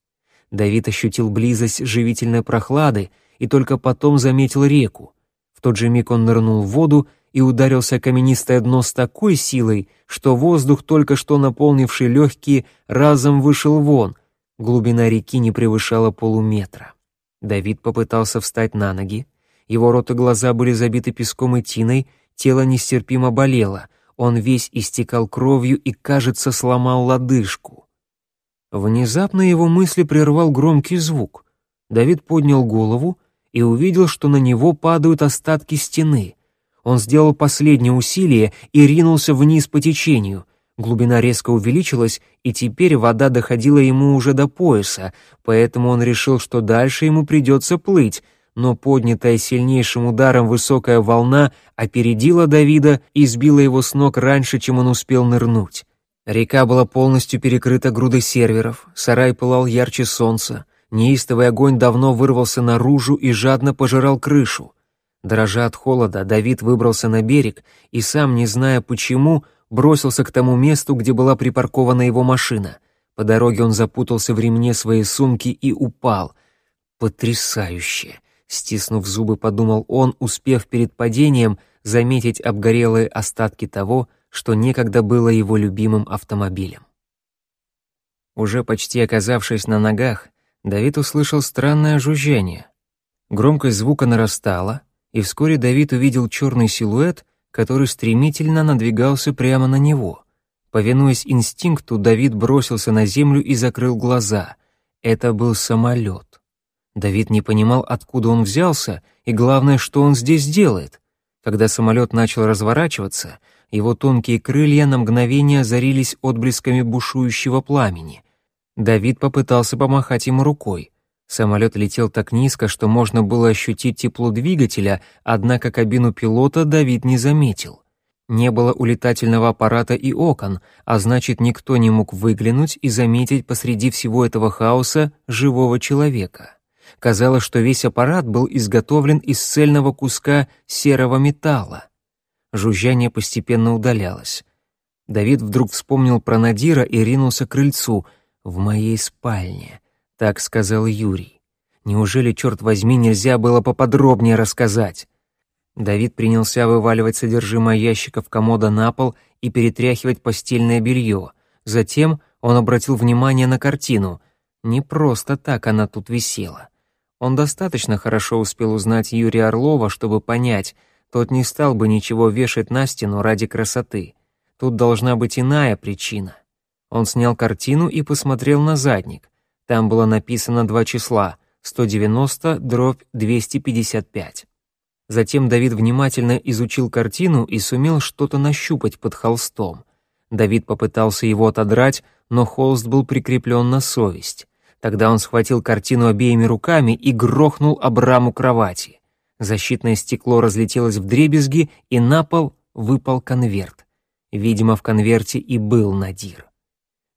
Давид ощутил близость живительной прохлады, и только потом заметил реку. В тот же миг он нырнул в воду и ударился о каменистое дно с такой силой, что воздух, только что наполнивший легкие, разом вышел вон. Глубина реки не превышала полуметра. Давид попытался встать на ноги. Его рот и глаза были забиты песком и тиной, тело нестерпимо болело. Он весь истекал кровью и, кажется, сломал лодыжку. Внезапно его мысли прервал громкий звук. Давид поднял голову и увидел, что на него падают остатки стены. Он сделал последнее усилие и ринулся вниз по течению. Глубина резко увеличилась, и теперь вода доходила ему уже до пояса, поэтому он решил, что дальше ему придется плыть, но поднятая сильнейшим ударом высокая волна опередила Давида и сбила его с ног раньше, чем он успел нырнуть. Река была полностью перекрыта грудой серверов, сарай пылал ярче солнца, Неистовый огонь давно вырвался наружу и жадно пожирал крышу. Дрожа от холода, Давид выбрался на берег и, сам не зная почему, бросился к тому месту, где была припаркована его машина. По дороге он запутался в ремне своей сумки и упал. «Потрясающе!» — стиснув зубы, подумал он, успев перед падением заметить обгорелые остатки того, что некогда было его любимым автомобилем. Уже почти оказавшись на ногах, Давид услышал странное жужжание. Громкость звука нарастала, и вскоре Давид увидел черный силуэт, который стремительно надвигался прямо на него. Повинуясь инстинкту, Давид бросился на землю и закрыл глаза. Это был самолет. Давид не понимал, откуда он взялся, и главное, что он здесь делает. Когда самолет начал разворачиваться, его тонкие крылья на мгновение озарились отблесками бушующего пламени — Давид попытался помахать ему рукой. Самолет летел так низко, что можно было ощутить тепло двигателя, однако кабину пилота Давид не заметил. Не было у летательного аппарата и окон, а значит, никто не мог выглянуть и заметить посреди всего этого хаоса живого человека. Казалось, что весь аппарат был изготовлен из цельного куска серого металла. Жужжание постепенно удалялось. Давид вдруг вспомнил про Надира и ринулся к крыльцу — «В моей спальне», — так сказал Юрий. «Неужели, черт возьми, нельзя было поподробнее рассказать?» Давид принялся вываливать содержимое ящиков комода на пол и перетряхивать постельное белье. Затем он обратил внимание на картину. Не просто так она тут висела. Он достаточно хорошо успел узнать Юрия Орлова, чтобы понять, тот не стал бы ничего вешать на стену ради красоты. Тут должна быть иная причина. Он снял картину и посмотрел на задник. Там было написано два числа — 190 дробь 255. Затем Давид внимательно изучил картину и сумел что-то нащупать под холстом. Давид попытался его отодрать, но холст был прикреплен на совесть. Тогда он схватил картину обеими руками и грохнул об раму кровати. Защитное стекло разлетелось в дребезги, и на пол выпал конверт. Видимо, в конверте и был Надир.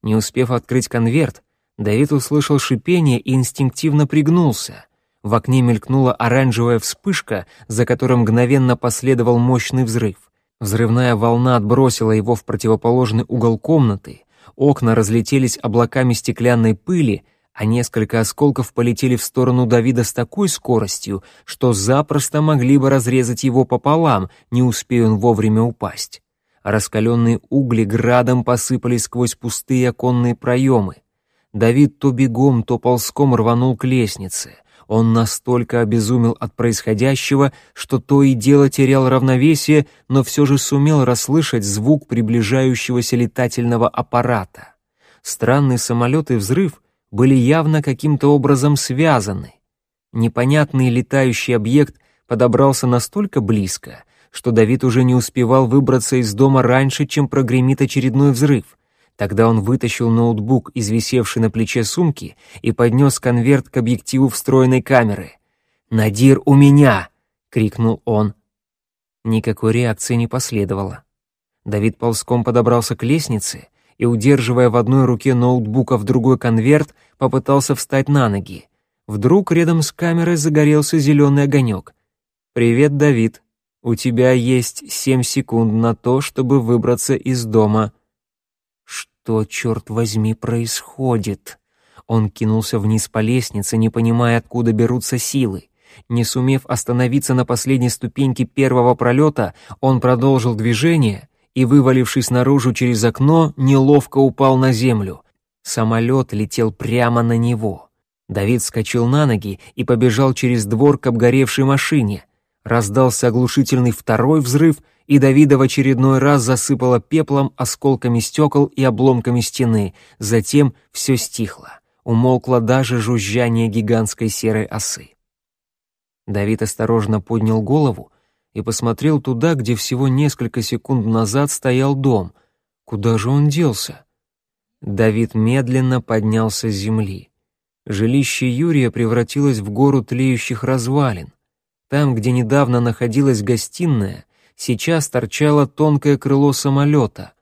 Не успев открыть конверт, Давид услышал шипение и инстинктивно пригнулся. В окне мелькнула оранжевая вспышка, за которой мгновенно последовал мощный взрыв. Взрывная волна отбросила его в противоположный угол комнаты, окна разлетелись облаками стеклянной пыли, а несколько осколков полетели в сторону Давида с такой скоростью, что запросто могли бы разрезать его пополам, не успея он вовремя упасть. Раскаленные угли градом посыпались сквозь пустые оконные проемы. Давид то бегом, то ползком рванул к лестнице. Он настолько обезумел от происходящего, что то и дело терял равновесие, но все же сумел расслышать звук приближающегося летательного аппарата. Странный самолет и взрыв были явно каким-то образом связаны. Непонятный летающий объект подобрался настолько близко, что Давид уже не успевал выбраться из дома раньше, чем прогремит очередной взрыв — Тогда он вытащил ноутбук из висевшей на плече сумки и поднес конверт к объективу встроенной камеры. «Надир у меня!» — крикнул он. Никакой реакции не последовало. Давид ползком подобрался к лестнице и, удерживая в одной руке ноутбук, а в другой конверт, попытался встать на ноги. Вдруг рядом с камерой загорелся зеленый огонек. «Привет, Давид. У тебя есть семь секунд на то, чтобы выбраться из дома», что, черт возьми, происходит? Он кинулся вниз по лестнице, не понимая, откуда берутся силы. Не сумев остановиться на последней ступеньке первого пролета, он продолжил движение и, вывалившись наружу через окно, неловко упал на землю. Самолет летел прямо на него. Давид скочил на ноги и побежал через двор к обгоревшей машине. Раздался оглушительный второй взрыв — и Давида в очередной раз засыпало пеплом, осколками стекол и обломками стены. Затем все стихло. Умолкло даже жужжание гигантской серой осы. Давид осторожно поднял голову и посмотрел туда, где всего несколько секунд назад стоял дом. Куда же он делся? Давид медленно поднялся с земли. Жилище Юрия превратилось в гору тлеющих развалин. Там, где недавно находилась гостиная, сейчас торчало тонкое крыло самолета.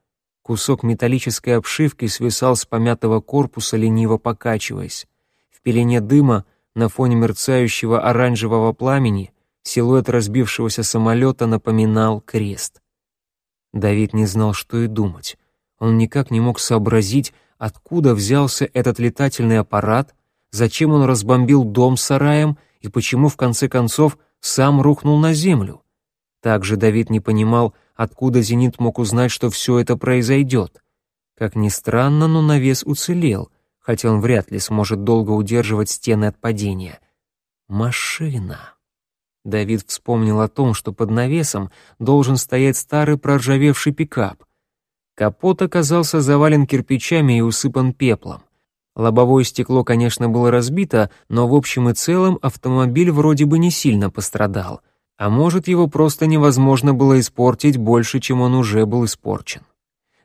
Кусок металлической обшивки свисал с помятого корпуса, лениво покачиваясь. В пелене дыма, на фоне мерцающего оранжевого пламени, силуэт разбившегося самолета напоминал крест. Давид не знал, что и думать. Он никак не мог сообразить, откуда взялся этот летательный аппарат, зачем он разбомбил дом сараем и почему, в конце концов, сам рухнул на землю. Также Давид не понимал, откуда Зенит мог узнать, что все это произойдет. Как ни странно, но навес уцелел, хотя он вряд ли сможет долго удерживать стены от падения. Машина. Давид вспомнил о том, что под навесом должен стоять старый проржавевший пикап. Капот оказался завален кирпичами и усыпан пеплом. Лобовое стекло, конечно, было разбито, но в общем и целом автомобиль вроде бы не сильно пострадал — а может, его просто невозможно было испортить больше, чем он уже был испорчен.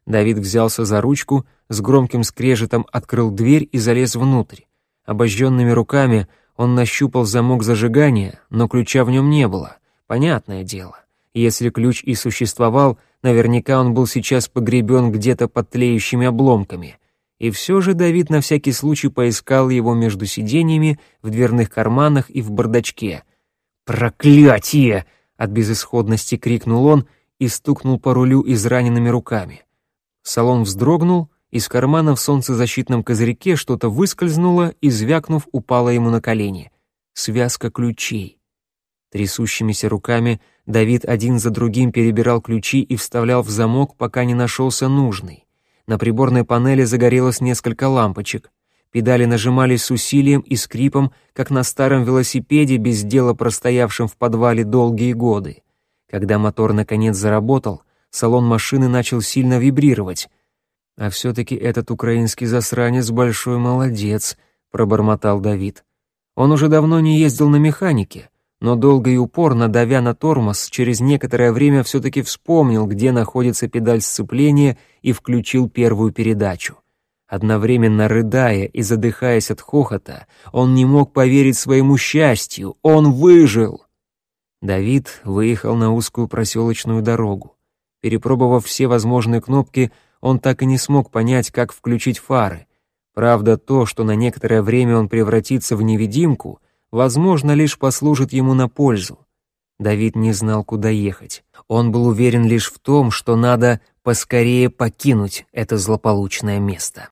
Давид взялся за ручку, с громким скрежетом открыл дверь и залез внутрь. Обожженными руками он нащупал замок зажигания, но ключа в нем не было. Понятное дело. Если ключ и существовал, наверняка он был сейчас погребен где-то под тлеющими обломками. И все же Давид на всякий случай поискал его между сиденьями, в дверных карманах и в бардачке — «Проклятие!» — от безысходности крикнул он и стукнул по рулю израненными руками. Салон вздрогнул из кармана в солнцезащитном козырьке что-то выскользнуло и, звякнув, упало ему на колени. Связка ключей. Трясущимися руками Давид один за другим перебирал ключи и вставлял в замок, пока не нашелся нужный. На приборной панели загорелось несколько лампочек. Педали нажимались с усилием и скрипом, как на старом велосипеде, без дела простоявшем в подвале долгие годы. Когда мотор наконец заработал, салон машины начал сильно вибрировать. «А все-таки этот украинский засранец большой молодец», — пробормотал Давид. Он уже давно не ездил на механике, но долго и упорно давя на тормоз, через некоторое время все-таки вспомнил, где находится педаль сцепления и включил первую передачу. Одновременно рыдая и задыхаясь от хохота, он не мог поверить своему счастью. Он выжил! Давид выехал на узкую проселочную дорогу. Перепробовав все возможные кнопки, он так и не смог понять, как включить фары. Правда, то, что на некоторое время он превратится в невидимку, возможно, лишь послужит ему на пользу. Давид не знал, куда ехать. Он был уверен лишь в том, что надо поскорее покинуть это злополучное место.